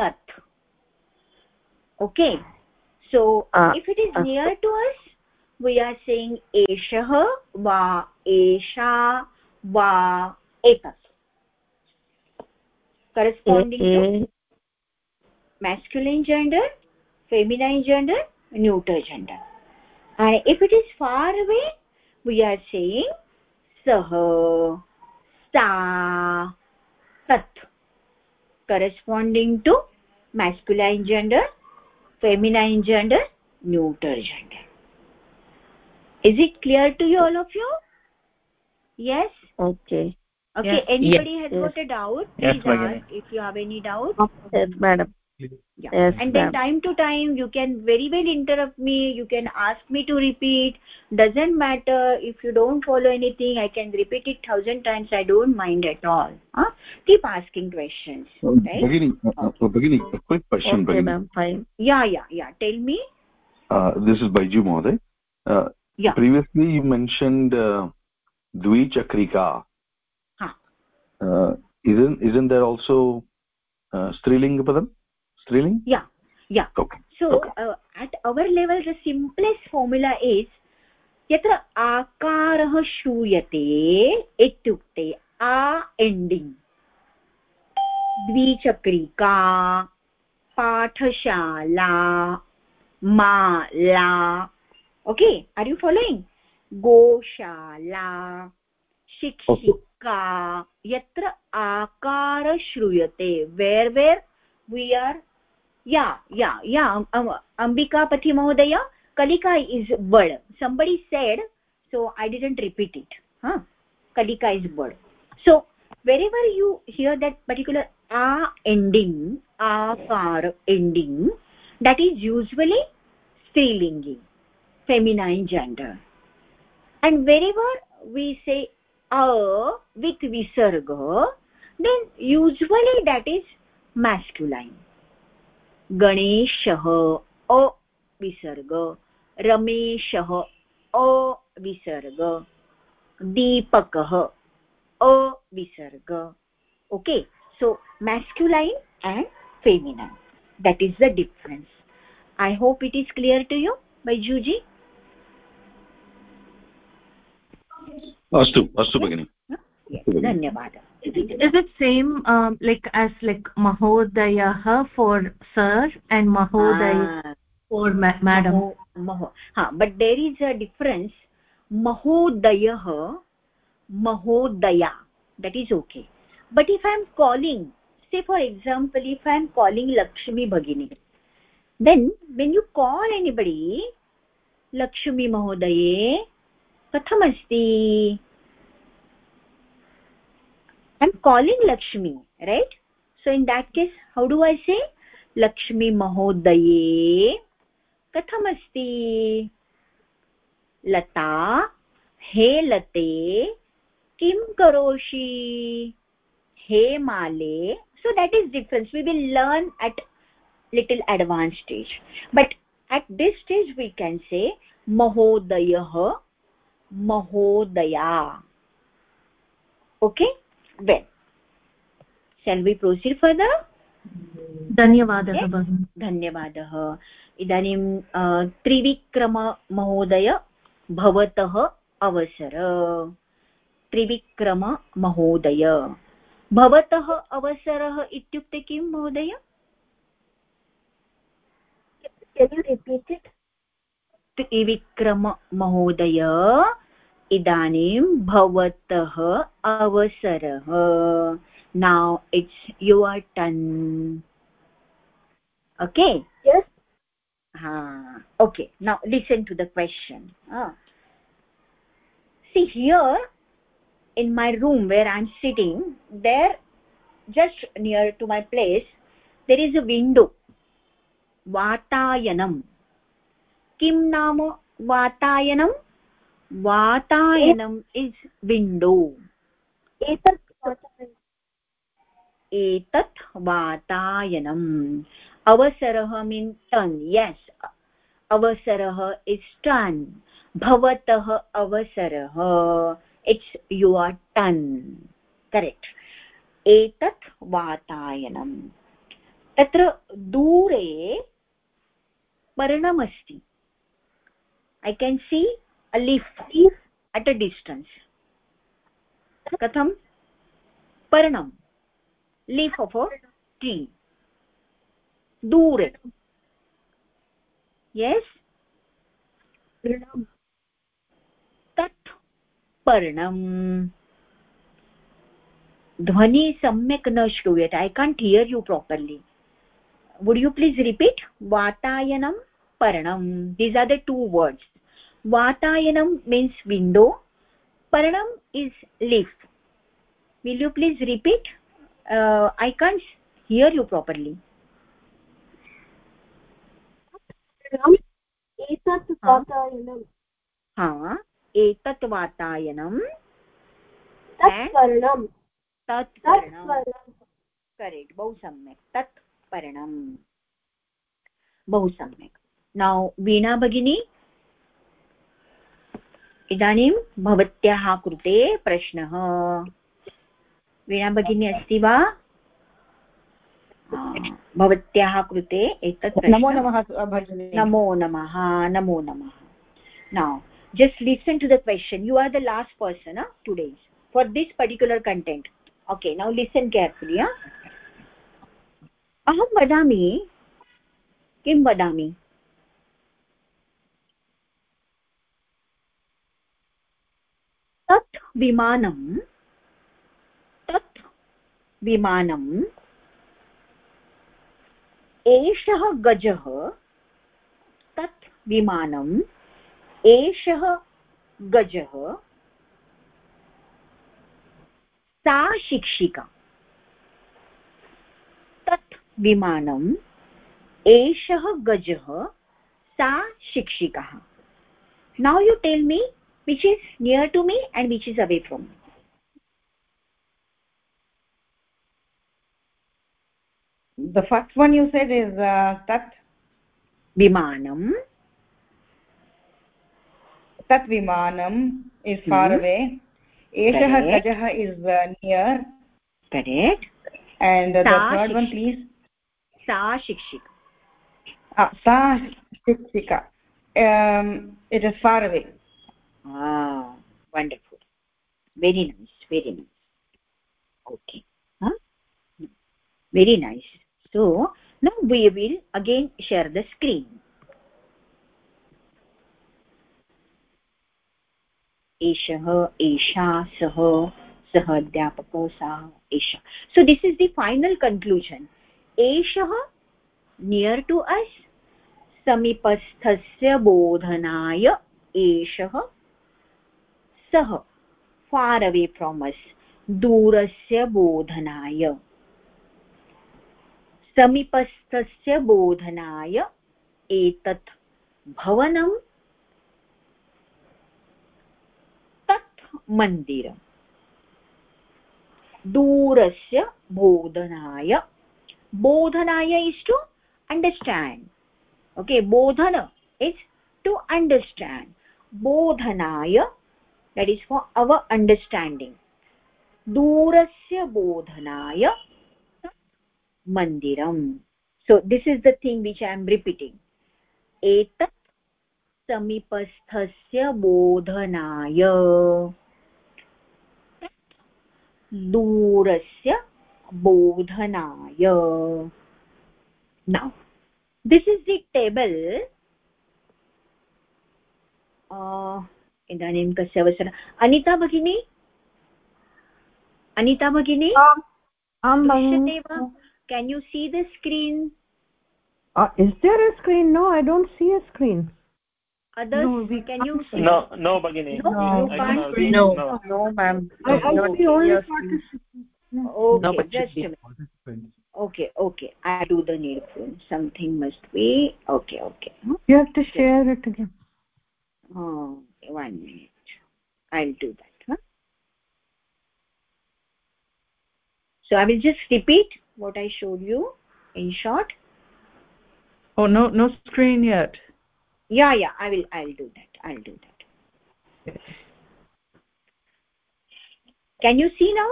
tat. Okay. So uh, if it is uh, near to us we are saying eshah va esha va etat. Corresponding to masculine gender feminine gender neuter gender. And if it is far away we are saying sah sa tat corresponding to masculine gender feminine gender neuter gender. Is it clear to you all of you? Yes? Okay. Okay yes. anybody yes. has yes. got a doubt? Yes, please ask if you have any doubt. Yes madam yeah. yes, and then time to time you can very well interrupt me you can ask me to repeat doesn't matter if you don't follow anything i can repeat it thousand times i don't mind at all huh? keep asking questions right? Bagini, uh, uh, Bagini, a quick question okay ma'am fine yeah yeah yeah tell me uh, this is Baiju Mohoday. Uh, yeah. previously you mentioned uh, dvichakrika huh. uh, isn't isn't there also uh, strilinga padam striling yeah. Yeah. Okay. So okay. Uh, at our level the simplest formula is यत्र आकारः श्रूयते इत्युक्ते आ ending द्विचक्रिका पाठशाला माला okay आर् यु following गोशाला शिक्षिका यत्र आकार श्रूयते वेर् वेर् वी आर् या या या अम्बिकापथी महोदय कलिका is word somebody said so I didn't repeat it हा कलिका is word so wherever you hear that particular uh ending आ कार् ending that is usually स्त्रीलिङ्गि feminine gender and wherever we say a with विसर्ग then usually that is गणेशः अ विसर्ग। रमेशः अ विसर्ग। दीपकः अ विसर्ग। Okay so masculine and feminine that is the difference I hope it is clear to you बैजूजी अस्तु अस्तु भगिनि। धन्यवादः। Is it same um, like as like mahodayah for sir and mahoday ah, for ma madam maho, maho. ha but there is a difference mahodayah mahodaya that is okay but if i am calling say for example if i am calling lakshmi bhagini then when you call anybody lakshmi mahodaye katham asti i'm calling lakshmi right so in that case how do i say lakshmi mahodaye asti lata he late kim karoshi he male so that is difference we will learn at little advanced stage but at this stage we can say mahodayah mahodaya okay well shall we proceed further? धन्यवादः भगिनि। धन्यवादः। इदानीं त्रिविक्रममहोदय भवतः अवसर। त्रिविक्रममहोदय। भवतः अवसरः इत्युक्ते किं महोदय? त्रिविक्रममहोदय इदानीं भवतः अवसरः now it's your turn okay yes ah okay now listen to the question ah. see here in my room where i'm sitting there just near to my place there is a window vatayanam kim naam vatayanam वातायनम् is window एतत् एतत् वातायनम्। अवसरः mean turn yes अवसरः is turn भवतः अवसरः it's your ton correct एतत् वातायनं तत्र दूरे पर्णमस्ति ऐ can C a lift at a distance कथं पर्णं लीफ् आफ् अ ट्री दूरे यस् तत् पर्णम् ध्वनि सम्यक् न श्रूयते I can't hear you properly would you please repeat वातायनं पर्णं these are the two words वातायनं means window पर्णम् is leaf will you please repeat uh, i can't hear you properly एतत् वातायनं हा एतत् वातायनं तत् पर्णं तत् करेक्ट् बहु सम्यक् तत् पर्णम् बहु सम्यक् नौ वीणा भगिनी इदानीं भवत्याः कृते प्रश्नः। वीणा भगिनी अस्ति वा? भवत्याः कृते एतत् नमो नमः नमो नमः नमो नमः। ना just listen to the question you are the last person today for this particular content okay now listen carefully अहं वदामि किं वदामि? विमानं, तत् विमानं, एषः गजः, तत् विमानम् एषः गजः, सा शिक्षिका, तत् विमानम् एषः गजः, सा शिक्षिका। Now you tell me which is near to me and which is away from me. The first one you said is uh, tat? Vimanam. Tat vimanam is far hmm. away. Eshah gajah is uh, near. Correct. And uh, the third one please. Sa shikshika ah sa shikshika. Um it is far away ah wonderful very nice very nice okay huh very nice so now we will again share the screen एषः एषा सः सः अध्यापकः सा एषा so this is the final conclusion एषः near to us समीपस्थस्य बोधनाय एषः सः फार् अवे फ्रोम् अस् दूरस्य बोधनाय। समीपस्थस्य बोधनाय एतत् भवनं तत् मन्दिरम्। दूरस्य बोधनाय। बोधनाय इस् टु अण्डर्स्टाण्ड् ओके बोधन इस् टु अण्डर्स्टाण्ड् बोधनाय that is for our understanding दूरस्य बोधनाय so this is the thing which i am repeating etat samipasthasya bodhanaya दूरस्य बोधनाय now this is the table इदानीं कस्य अवसरः अनिता भगिनी अनिता भगिनी आं दृश्यते वा can you see the screen uh, is there a screen no i don't see a screen others no, we can you see no no bagini no no you can't no no no ma'am i am the only participant okay no, just a minute okay okay i do the needful something must be okay okay you have to share it again oh okay, one minute. I'll do that huh? so i will just repeat what i showed you in short. Oh no no screen yet? Yeah yeah i will i'll do that i'll do that. Yes. can you see now?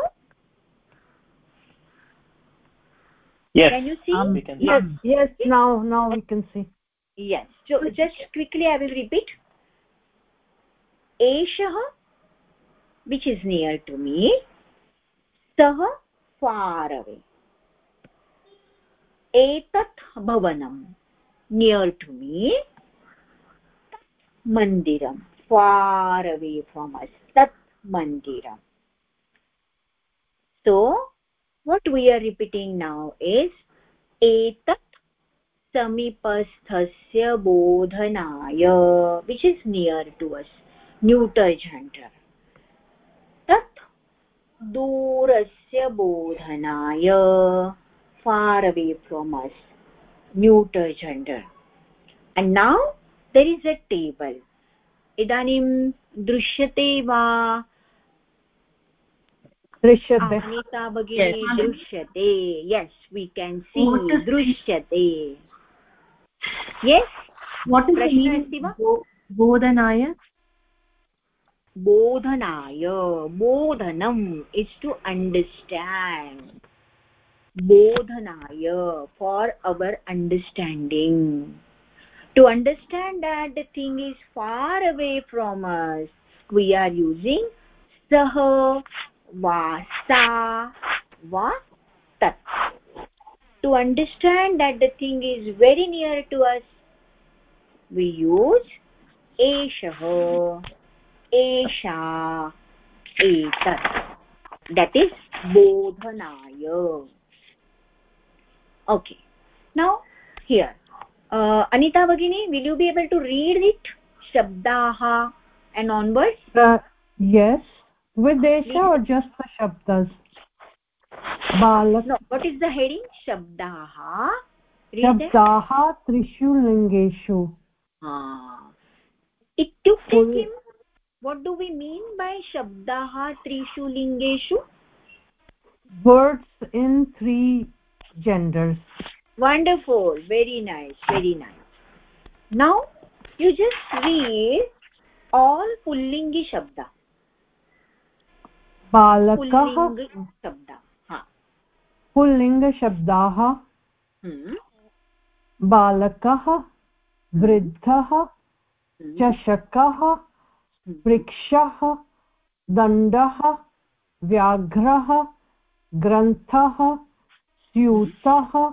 Yes. Can you see. um, yes yes now now we can see. Yes. So just quickly i will repeat eshah which is near to me sah far away etat bhavanam near to me mandiram far away from us tat mandiram so what we are repeating now is etat samipasthasya bodhanaya which is near to us neuter तत् दूरस्य बोधनाय far away from us neuter gender and now there is a table इदानीं दृश्यते वा? दृश्यते। Yes we can सी दृश्यते। Yes what is अस्ति वा? बोधनाय? bodhanaya bodhanam is to understand. bodhanaya for our understanding. To understand that the thing is far away from us we are using sah va sa va tat. To understand that the thing is very near to us we use eshah esha etat that is bodhanaya okay. Now here. Uh, anita bagini will you be able to read it? Shabdaha and onwards? Uh, yes. With desha or just the shabdas? Balak. No what is the heading? Shabdaha. Shabdaha trishu lingeshu ha ityukte kim what do we mean by shabdaha trishu lingeshu words in three genders wonderful very nice very nice now you just read all pullingi shabda बालकः pulling shabda ha पुल्लिङ्गशब्दाः hmm बालकः वृद्धः चषकः वृक्षः दण्डः व्याघ्रः ग्रन्थः स्यूतः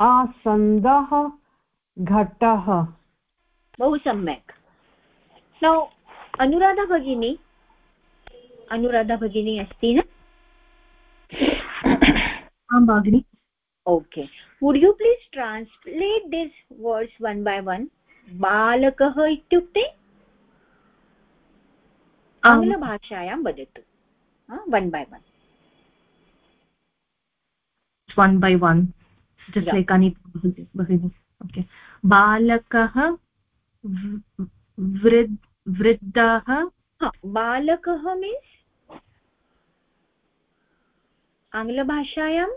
आसन्दः घटः। बहु सम्यक्। नौ अनुराधा भगिनी। अनुराधा भगिनी अस्ति न? आं भगिनि। Okay. Would you please translate these words one by one? बालकः इत्युक्ते आङ्ग्लभाषायां वदतु। One by one one by one एकानि बालकः वृद् वृद्धः? बालकः मीन्स् आङ्ग्लभाषायां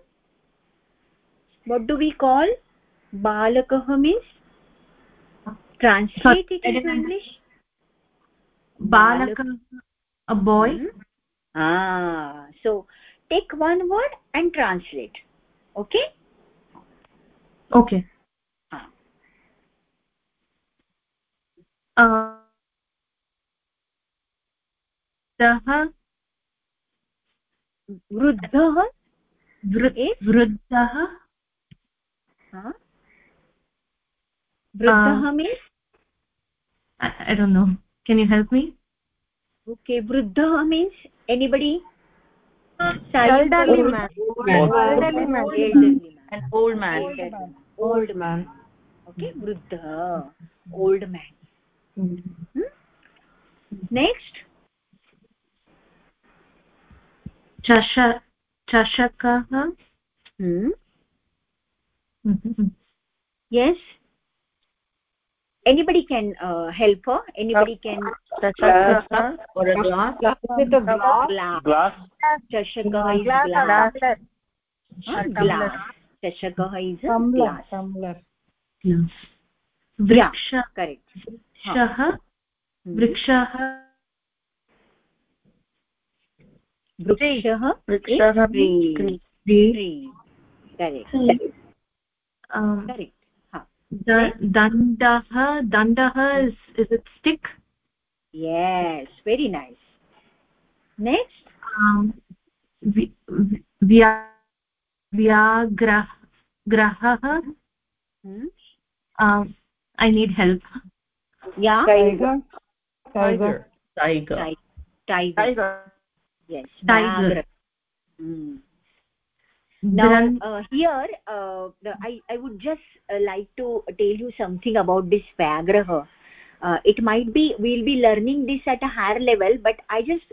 वट् डु वि काल् बालकः means translate it in English balakah a boy hmm? ah so take one word and translate okay okay ah. uh वृद्धः वृद्धः वृद्धः वृद्धः means i don't know can you help me? Okay vruddha means anybody? Child elderly man. Elderly man. An old man. Old man. Okay vruddha. Old man. Hmm? Next. Chasha chashakah hmm? Mm-hmm. Yes anybody can uh, help her. Anybody can uh, glass. Uh, or a glass? With a glass. Glass. Glass. Glass. glass. glass. Glass. Glass. glass correct. Shah vrikshah वृक्षः वृक्षः correct correct dandah dandah is is it stick? Yes very nice. Next? Um vya vyagrah grahah? Hmm? um i need help. Yeah? Tiger? Tiger? Tiger. Tiger, tiger. yes tiger. hmm. Now uh, here uh, i i would just uh, like to tell you something about this vyagrah uh, it might be we'll be learning this at a higher level but i just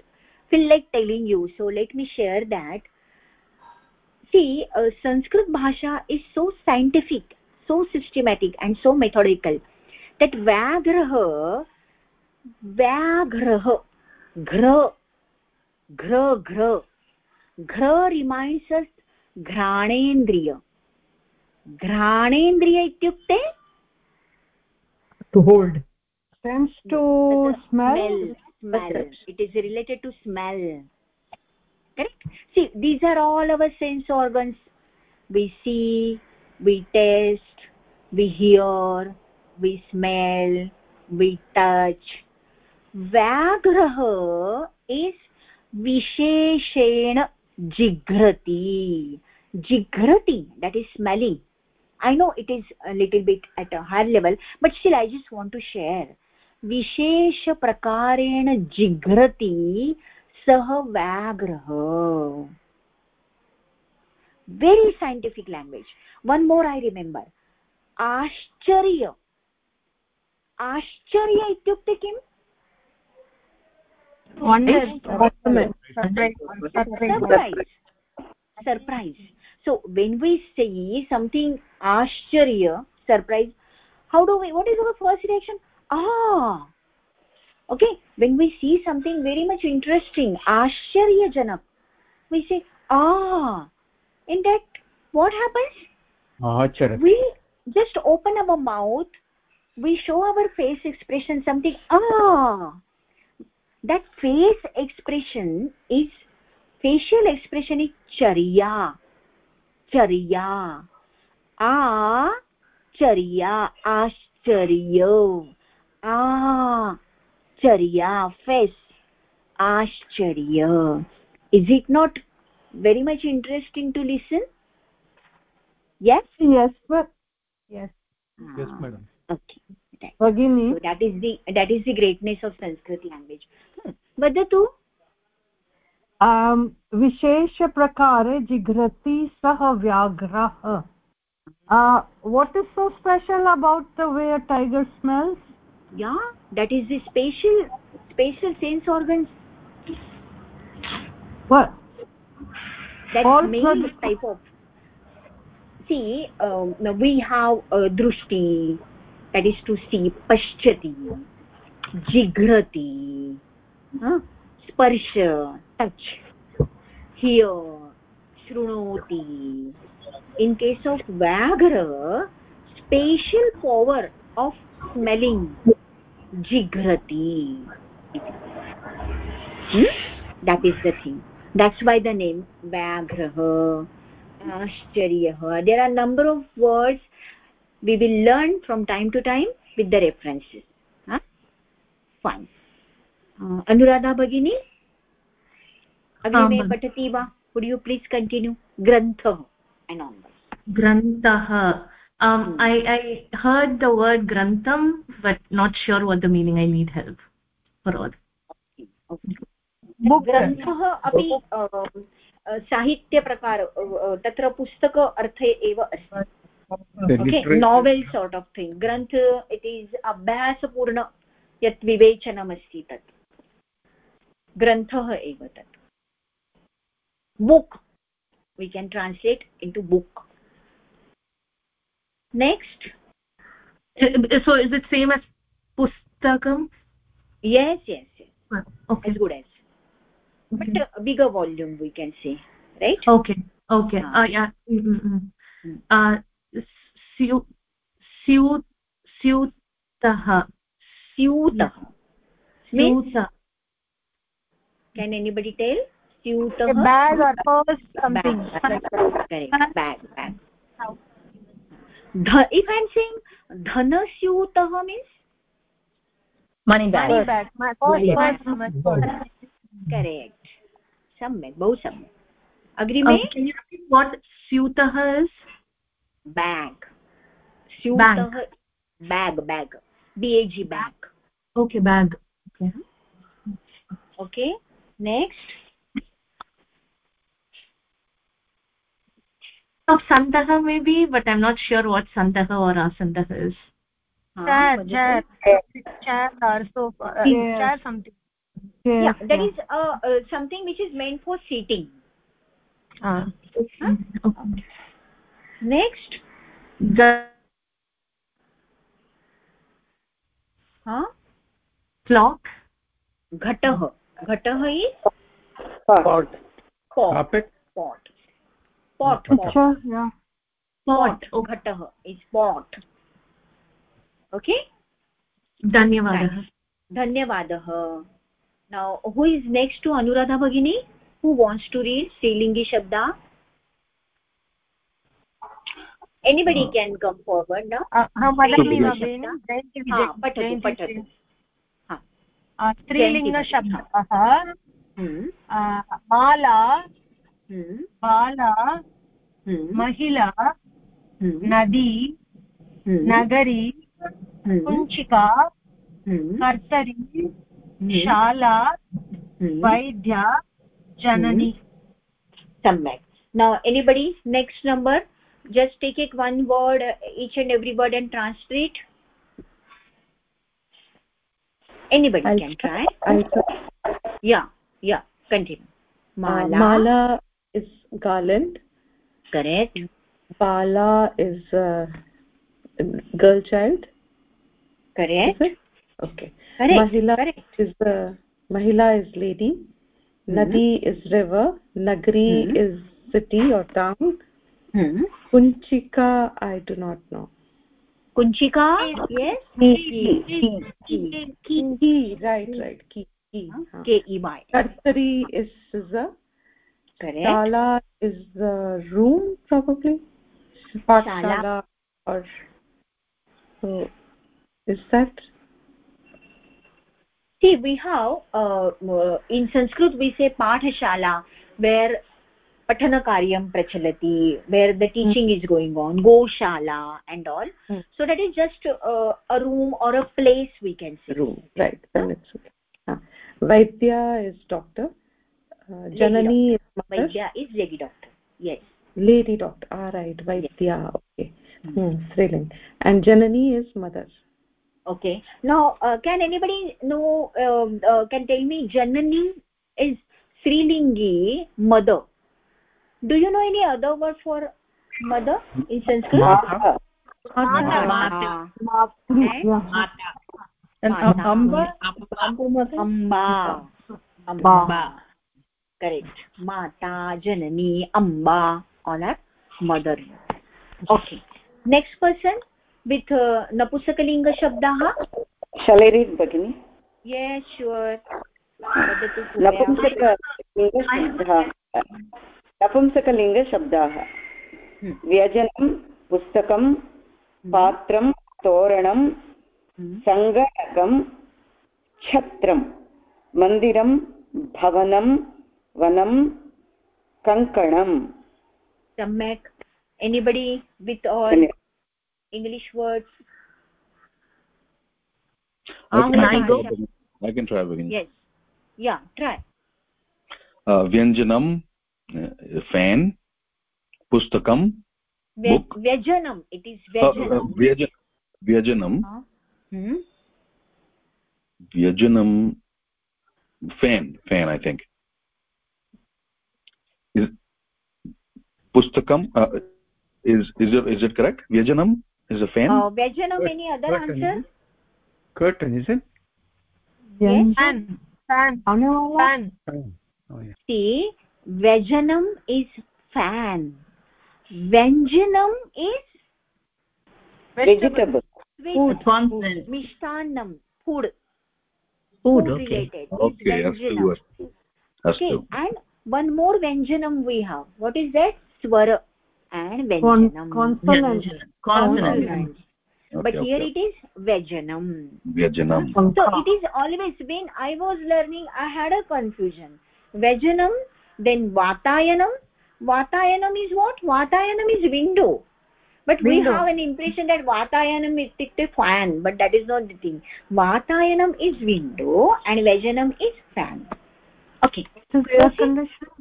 feel like telling you. So let me share that. See uh, sanskrit bhasha is so scientific so systematic and so methodical that vyagrah vyagrah ghra ghra ghra ghra reminds us घ्राणेन्द्रिय। घ्राणेन्द्रिय इत्युक्ते? To hold to smell smell it is related we see we taste we hear we smell व्याघ्रः is विशेषेण जिघ्रती jigrati that is smelling i know it is a little bit at a higher level but still i just want to share विशेष प्रकारेण जिघ्रति सः व्याघ्रः very scientific language one more i remember आश्चर्य आश्चर्य इत्युक्ते किम् surprise surprise so when we say something ashcharya surprise how do we what is our first reaction? Ah! Okay when we see something very much interesting ashcharya janak we say ah! In that what happens? Acharya. we just open our mouth we show our face expression something ah! That face expression is facial expression is charya आश्चर्या आचर्या आश्चर्य। आचर्या फेस आश्चर्य। Is it not very much interesting to listen yes yes yes भगिनी that is the that is the greatness of Sanskrit language वदतु विशेषप्रकारे जिघ्रति सः व्याघ्रः what is so special about the way a tiger smells yeah that is the special special sense organs what that also main type of see um, we have uh, drushti that is to see pashyati jigrati huh? sparsha touch hear shrunoti in case of vagra special power of smelling jigrati hmm? that is the thing that's why the name vagrah ashcharyah there are number of words we will learn from time to time with the references huh? fine uh, anuradha bagini अग्रिमे पठति वा would you please continue grantha and onwards grantah um hmm. i i heard the word grantham but not sure what the meaning i need help for all ग्रन्थः अपि साहित्यप्रकार तत्र पुस्तक अर्थे एव अस्ति okay novel sort of thing ग्रन्थ it is अभ्यासपूर्ण यत् विवेचनमस्ति तत् ग्रन्थः एव तत् book. We can translate into book. Next. So is it same as pustakam? Yes yes yes. Okay. As good as. But okay. a bigger volume we can say right? Okay okay. Uh, yeah mm -hmm. uh syu syu syutah syutah means can anybody tell स्यूतः bag or purse something correct bag bag धन if I am saying धनस्यूतः means money bag correct सम्यक् बहु सम्यक्. अग्रिमे what स्यूतः bag स्यूतः bag bag B A G bag okay bag okay next of sandaha maybe but i'm not sure what sandaha or asandaha is. Chair chair chair or sofa, uh, chair something. Yeah that is uh, uh, something which is meant for sitting uh, ah. huh? okay. next. The huh? Clock. Ghatah ghatah is? Pot. Pot, pot. Pot pot oh घट is pot okay धन्यवाद। धन्यवाद। Now who is next to Anuradha भगिनी who wants to read श्रीलिंगी शब्द anybody can come forward ना हाँ. वदामि मम पठतु पठतु स्त्रीलिङ्गशब्दः माला बाला महिला नदी नगरी कुञ्चिका कर्तरी शाला वैद्या जननी। सम्यक्। Now anybody next number just take it one word each and every word and translate anybody can try या या कण्टिन्यू माला garland correct bala is uh, girl child correct is okay correct mahila correct is uh, mahila is lady mm -hmm. nadi is river nagari Hmm. is city or town hmm. kunchika i do not know kunchika yes key right right key key huh. k correct. Shala is the room probably? Pathshala or so is that? See we have uh, uh, in sanskrit we say pathshala where patanakaryam prachalati where the teaching is going on goshala and all. Hmm. so that is just uh, a room or a place we can say. Room right. Then it's okay. Vaidya is doctor janani is mother? Vaidya is lady doctor. Yes. Lady doctor. All right. Vaidya. Okay. Hmm. Striling and janani is mother. Okay. Now uh, can anybody know um, uh, can tell me janani is srilingi mother? Do you know any other word for mother in sanskrit? Mata. mata. Mata. and? Mata. And Mata. amba. Amba. Amba correct माता जननी Amba all are mother okay next person with नपुसकलिंग शब्द शलेरी भगिनी ये sure नपुंसकलिंग शब्द व्यजन पुस्तक पात्र तोरण संगणक छत्र मंदरम भवनम वनं कङ्कणं सम्यक्। Anybody with all English words व्यञ्जनं फेन् पुस्तकं व्यजनम् इति व्यजनं व्यजनं fan fan I think pustakam uh, is is it is it correct? Vyajanam is a fan? Uh, vyajanam any other Curtain, answer? curtain is it? Yes. Fan. Fan. Fan. Oh yeah. See vyajanam is fan. Vyanjanam is vegetable. sweet consonant mishtannam food. Food. Food okay. related. Okay is astu vyanjanam astu okay and one more vyanjanam we have. What is that? Swara and vyanjanam. consonant. Consonant. Okay, but here okay. it is vyajanam Vyajanam. so it is always when i was learning i had a confusion. Vyajanam then vatayanam. Vatayanam is what? Vatayanam is window. But we have an impression that vatayanam is like a fan but that is not the thing. Vatayanam is window and vyajanam is fan okay air conditioner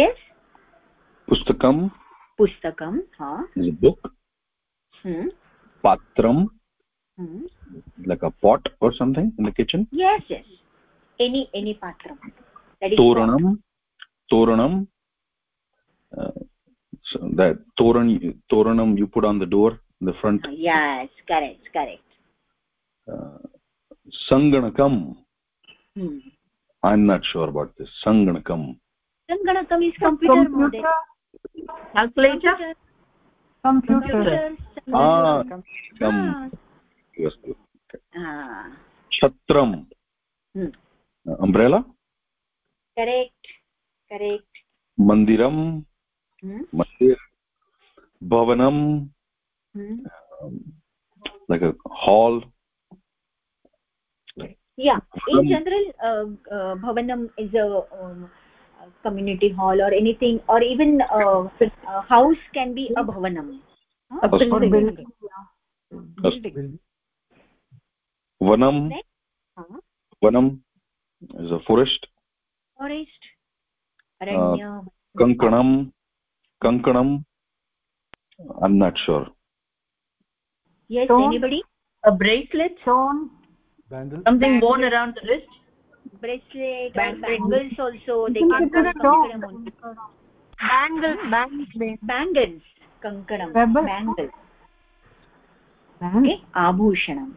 yes Pustakam pustakam ha is a book. hmm. Patram, Hmm. like a pot or something in the kitchen. yes yes any any patram that is Toranam, Toranam. Uh, so that Toran, Toranam you put on the door, in the front. pot. yes correct correct Uh, Sanganakam. hmm. I'm not sure about this. Sanganakam. sanganakam is computer mode calculator computer Ah, Kam. Ah. Yes. Ah. Chatram. Hmm. Uh, umbrella. correct correct Mandiram. hmm. Mandir. Bhavanam. Hmm. Um, like a hall. Yeah in Um, general uh, uh, bhavanam is a um, community hall or anything or even uh, a house can be a bhavanam huh? A building. building. Building. Vanam. Huh? Vanam is a forest. forest aranya Kankanam. Kankanam. I'm not sure. yes Stone. anybody a bracelet stone bangle something worn around the wrist bracelet or Bangle. bangles also they Isn't can it call a stone? kankanam only. bangle bangle bangles kankanam Pebble. bangles bangle okay आभूषणम्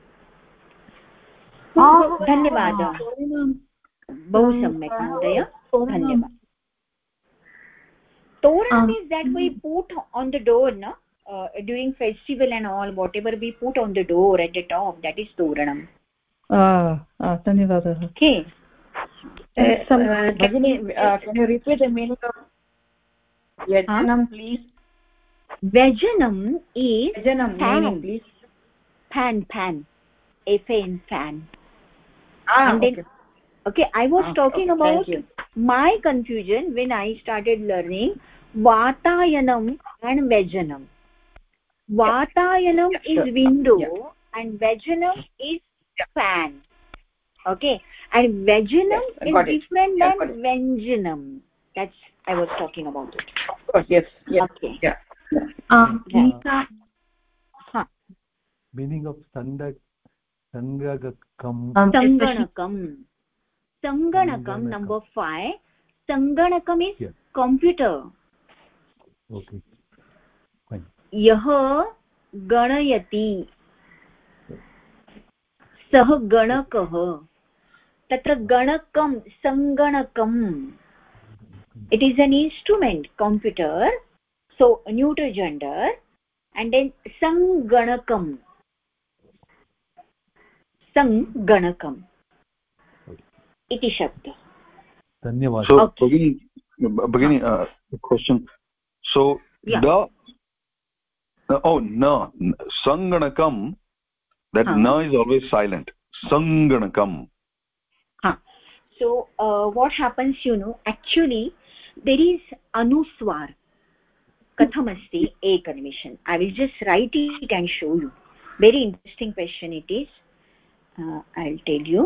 Ah. धन्यवादः बहु सम्यक् महोदय धन्यवाद toranam is that we put on the door no uh, during festival and all whatever we put on the door at the top that is toranam धन्यवादः okay भगिनी can you repeat the meaning of yajnam please vyajanam is yajnam fan meaning please fan fan a fan fan ah and then okay okay i was Ah, talking okay, about thank you. my confusion when i started learning vatayanam and vajanam vatayanam Yeah, sure. is window Yeah. and vajanam is fan. Okay? And vaginum yes, is different yes, than vaginum that's i was talking about it. Oh, yes yes. Okay. Yeah, yeah. um yeah. Meaning of sandak sanganakam. Um, sanganakam. Sanganakam number 5 sanganakam is computer. Okay. Fine. Yah ganayati. सः गणकः तत्र गणकं सङ्गणकम् it is an instrument computer so neuter gender and then sanganakam sanganakam iti shabda धन्यवादः So, Okay. beginning, beginning, uh, question. So, Yeah. the, uh, oh, no, sanganakam, that Huh. na is always silent. Sanganakam. ha so uh, what happens you know actually there is anuswar asti ekanimishan i will just write it and show you very interesting question it is uh, i'll tell you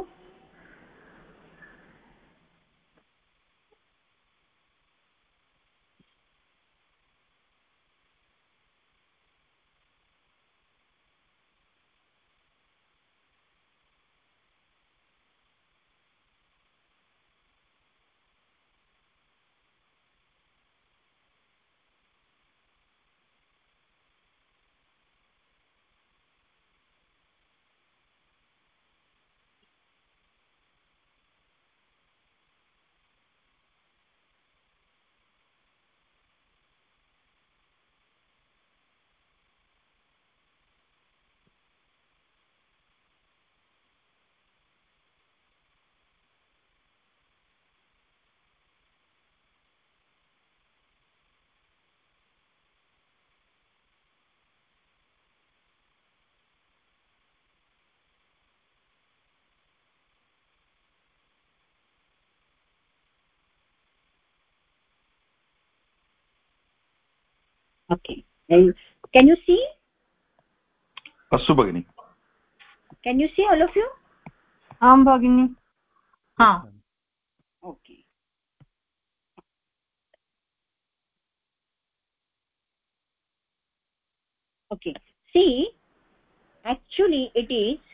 okay and can you see अस्तु भगिनि can you see all of you आं भगिनि हा okay okay see actually it is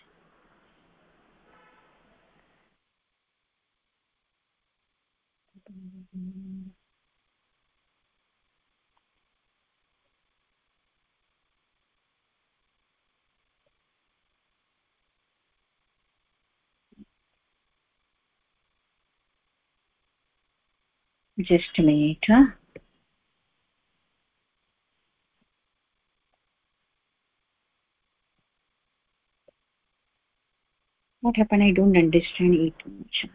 just a minute huh? what happened? I don't understand it much.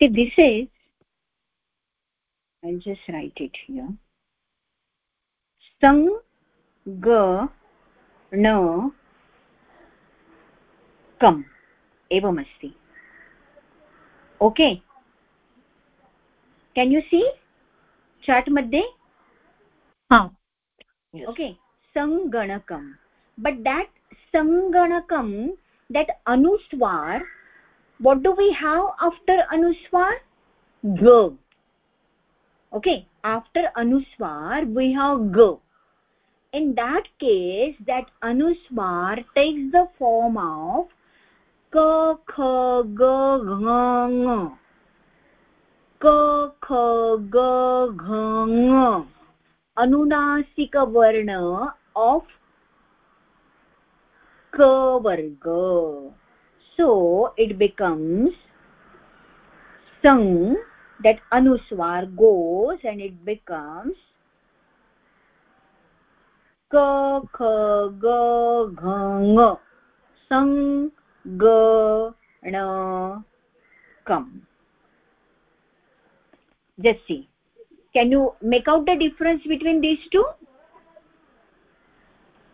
See this is i'll just write it here सङ्ग ग एवमस्ति। Okay can you see chart मध्ये? Okay सङ्गणकम् but that सङ्गणकम् that अनुस्वार what do we have after अनुस्वार? ग. Okay after अनुस्वार वी हाव् ग. In that case that anuswar takes the form of ka kha ga gha ng ka kha ga gha ng anunasika varna of ka varga. So it becomes sang that anuswar goes and it becomes क ख ग घ ङ। सं ग ण कम just see can you make out the difference between these two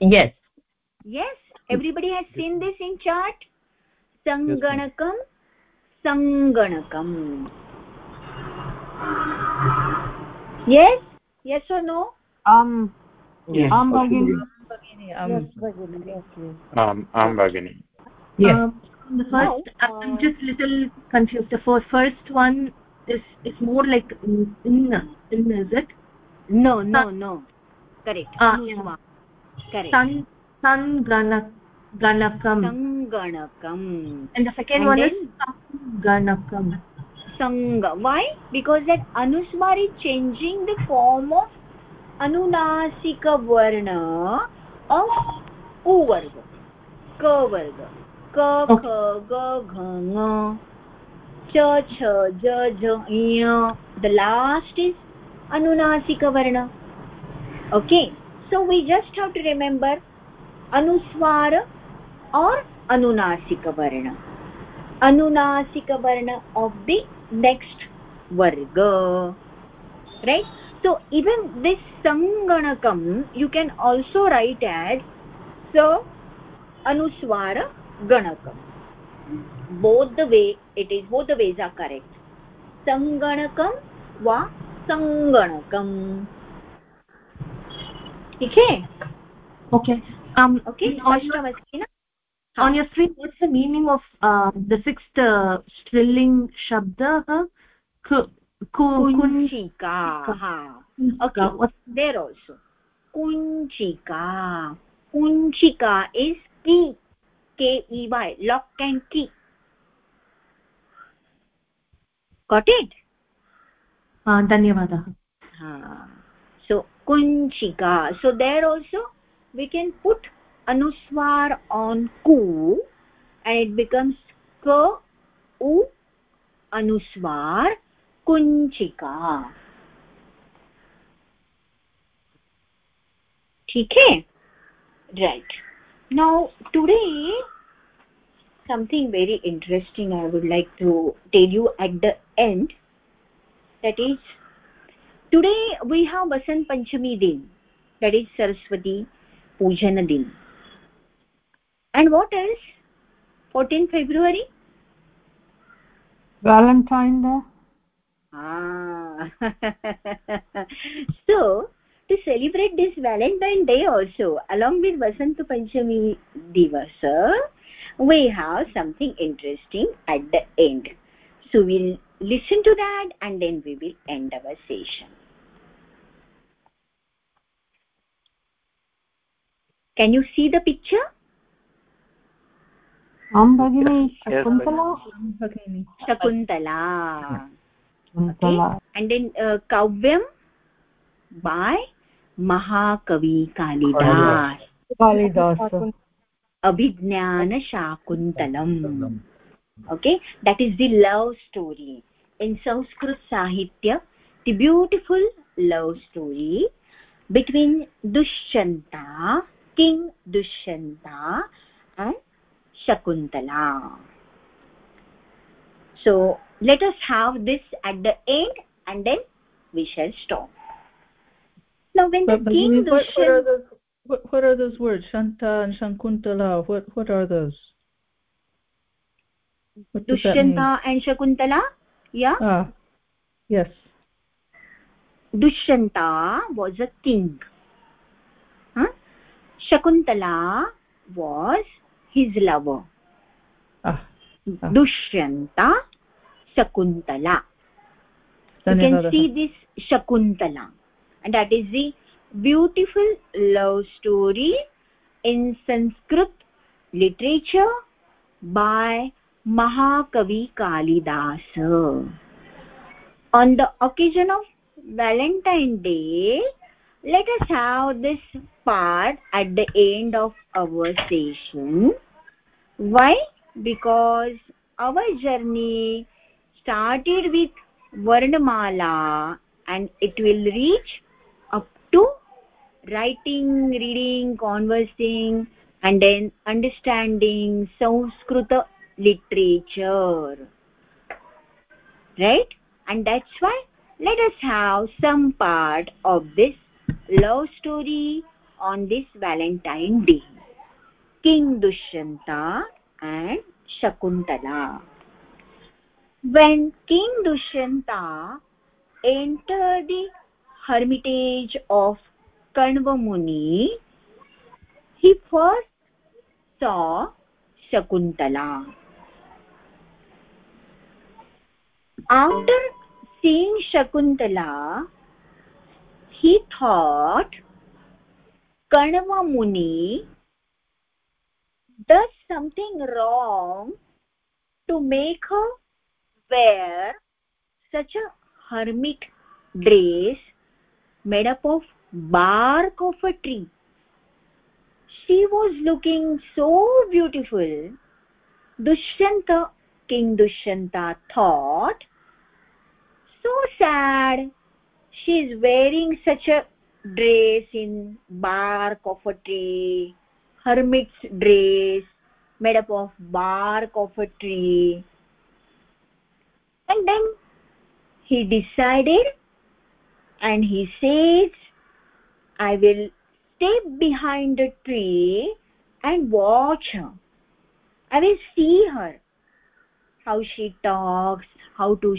yes yes everybody has seen this in chart संगणकम संगणकम yes yes और नो um आं भगिनि Yes, Um, I'm Bhagini. Yes. Um, the first, now, I'm just little confused. The first, first one is is more like in, in, in is it? No, no, no. Correct. Ah, yeah. Correct. San, san gana, ganakam. Sanganakam. And the second and one then, is ganakam. Sanga. Why? Because that Anuswar is changing the form of अनुनासिक वर्ण of उ वर्ग क वर्ग क ख ग घ द लास्ट इज़ अनुनासिक वर्ण. Okay so we just have to remember अनुस्वार और अनुनासिक वर्ण अनुनासिक वर्ण ऑफ़ द नेक्स्ट वर्ग right So even this Sanganakam you can also write as so Anuswara Ganakam. Both the way it is both the ways are correct. Sanganakam va Sanganakam. ठीक है Okay. Um, on your, स्पष्टमस्ति न on your screen, what's the meaning of uh, the sixth uh, strilling shabda? Ku, ku, kun, कुञ्चिका हा okay What? there also kunchika kunchika is key k e y lock and key got it Uh, धन्यवादः ha so kunchika so there also we can put anuswar on ku and it becomes ka u anuswar कुंचिका। ठीक है? Right now today something very interesting I would like to tell you at the end that is today we have Basant Panchami दिन that is Saraswati पूजन दिन and what is 14 February Valentine day ah so to celebrate this valentine day also along with vasant panchami divas we have something interesting at the end so we'll listen to that and then we will end our session can you see the picture आं भगिनि Shakuntala Shakuntala Okay and then uh, kavyam by महाकवि Kalidas Kalidas Abhijnanashakuntalam okay that is the love story in sanskrit sahitya the beautiful love story between dushyanta king dushyanta and shakuntala so let us have this at the end and then we shall stop. Now when but, the king what, dushyanta what, are those, what, what are those words? Shanta and shankuntala what what are those? What dushyanta and shakuntala yeah? Ah yes. Dushyanta was a king. Huh? shakuntala was his lover. Ah, ah. dushyanta shakuntala. You can see this shakuntala. And that is the beautiful love story in sanskrit literature by mahakavi kalidas on the occasion of valentine day let us have this part at the end of our session. Why? Because our journey started with varnamala and it will reach up to writing reading conversing and then understanding sanskrit literature. Right? And that's why let us have some part of this love story on this valentine day. King dushyanta and shakuntala when king dushyanta entered the hermitage of kanva muni he first saw shakuntala after seeing shakuntala he thought kanva muni does something wrong to make her wear such a hermit dress made up of bark of a tree she was looking so beautiful dushyanta king dushyanta thought so sad she is wearing such a dress in bark of a tree hermit's dress made up of bark of a tree and then he decided and he says i will stay behind the tree and watch her. I will see her how she talks how to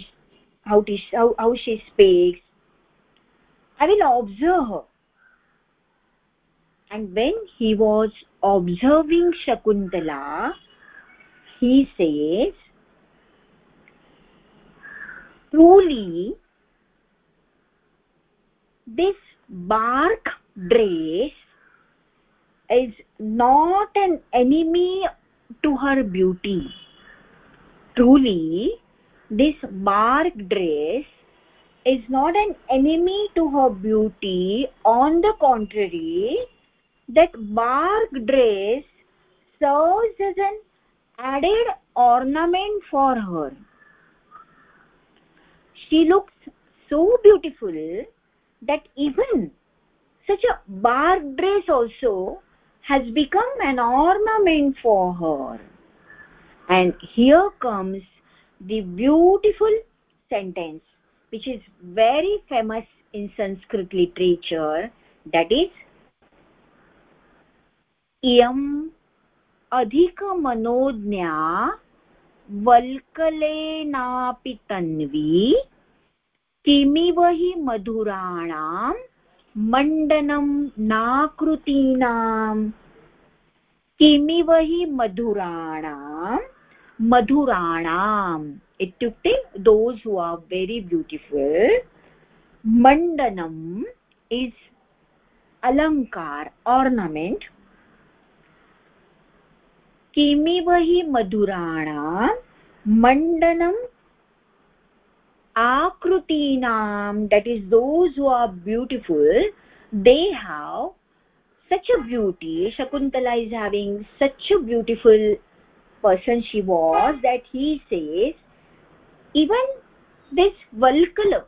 how to how, how she speaks. I will observe her. And when he was observing shakuntala he says truly this bark dress is not an enemy to her beauty. Truly this bark dress is not an enemy to her beauty. On the contrary that bark dress serves as an added ornament for her she looks so beautiful that even such a bark dress also has become an ornament for her and here comes the beautiful sentence which is very famous in sanskrit literature that is iyam अधिकमनोज्ञा वल्कलेनापि Tanvi किमिव हि मधुराणां मण्डनं नाकृतीनाम् किमिव हि मधुराणां मधुराणाम् इत्युक्ते those who are very beautiful मण्डनम् is अलङ्कार, ornament किमिव हि मधुराणां मण्डनम् akrutinam that is those who are beautiful they have such a beauty. Shakuntala is having such a beautiful person she was that he says even this valkala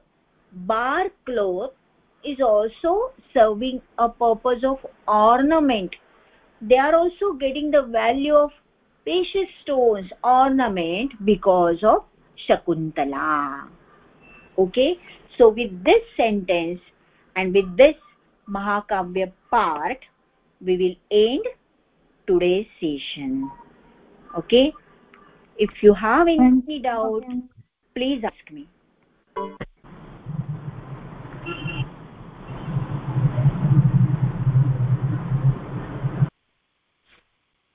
bar cloth is also serving a purpose of ornament. They are also getting the value of precious stones ornament because of shakuntala okay? So with this sentence and with this mahakavya part we will end today's session. Okay? If you have any doubt please ask me.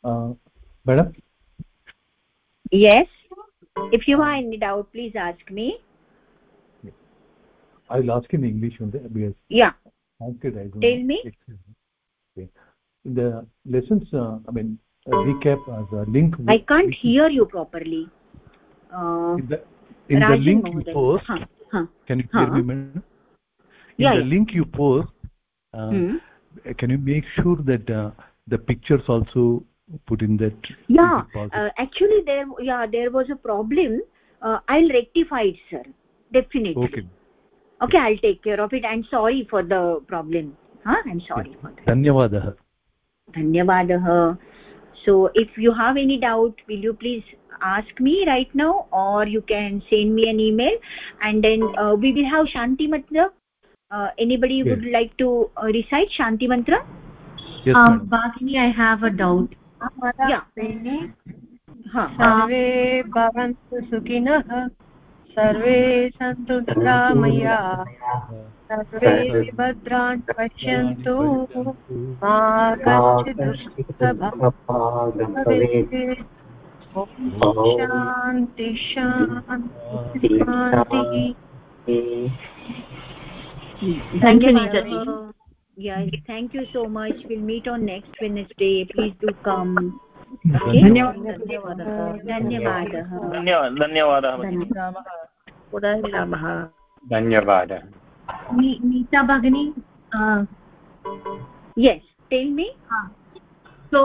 Uh, madam? Yes? If you have any doubt please ask me i'll ask in english only because yeah. Sanskrit, I don't tell me. Okay. in the lessons uh, i mean recap as a link i can't hear you properly. Uh, in the, in the link you post huh, huh, can you hear me madam in yeah, the yeah. link you post uh, hmm. can you make sure that uh, the pictures also put in that yeah uh, actually there yeah there was a problem. Uh, i'll rectify it sir. Definitely. Okay okay i'll take care of it and sorry for the problem huh i'm sorry for that धन्यवादः धन्यवादः so if you have any doubt will you please ask me right now or you can send me an email and then uh, we will have shanti mantra uh, anybody yes. would like to uh, recite shanti mantra yes um, madam Bhagini, i have a doubt yeah ha सर्वे भवन्तु सुखिनः सर्वे सन्तु निरामया सर्वे भद्रान् पश्यन्तु मा शान्ति शान्ति शान्तिः thank you Neeta ji yes thank you so much we'll meet on next wednesday please do come धन्यवादः धन्यवादः धन्यवादः पुनः मिलामः धन्यवादः नीता भगिनी यस् टेल् मी so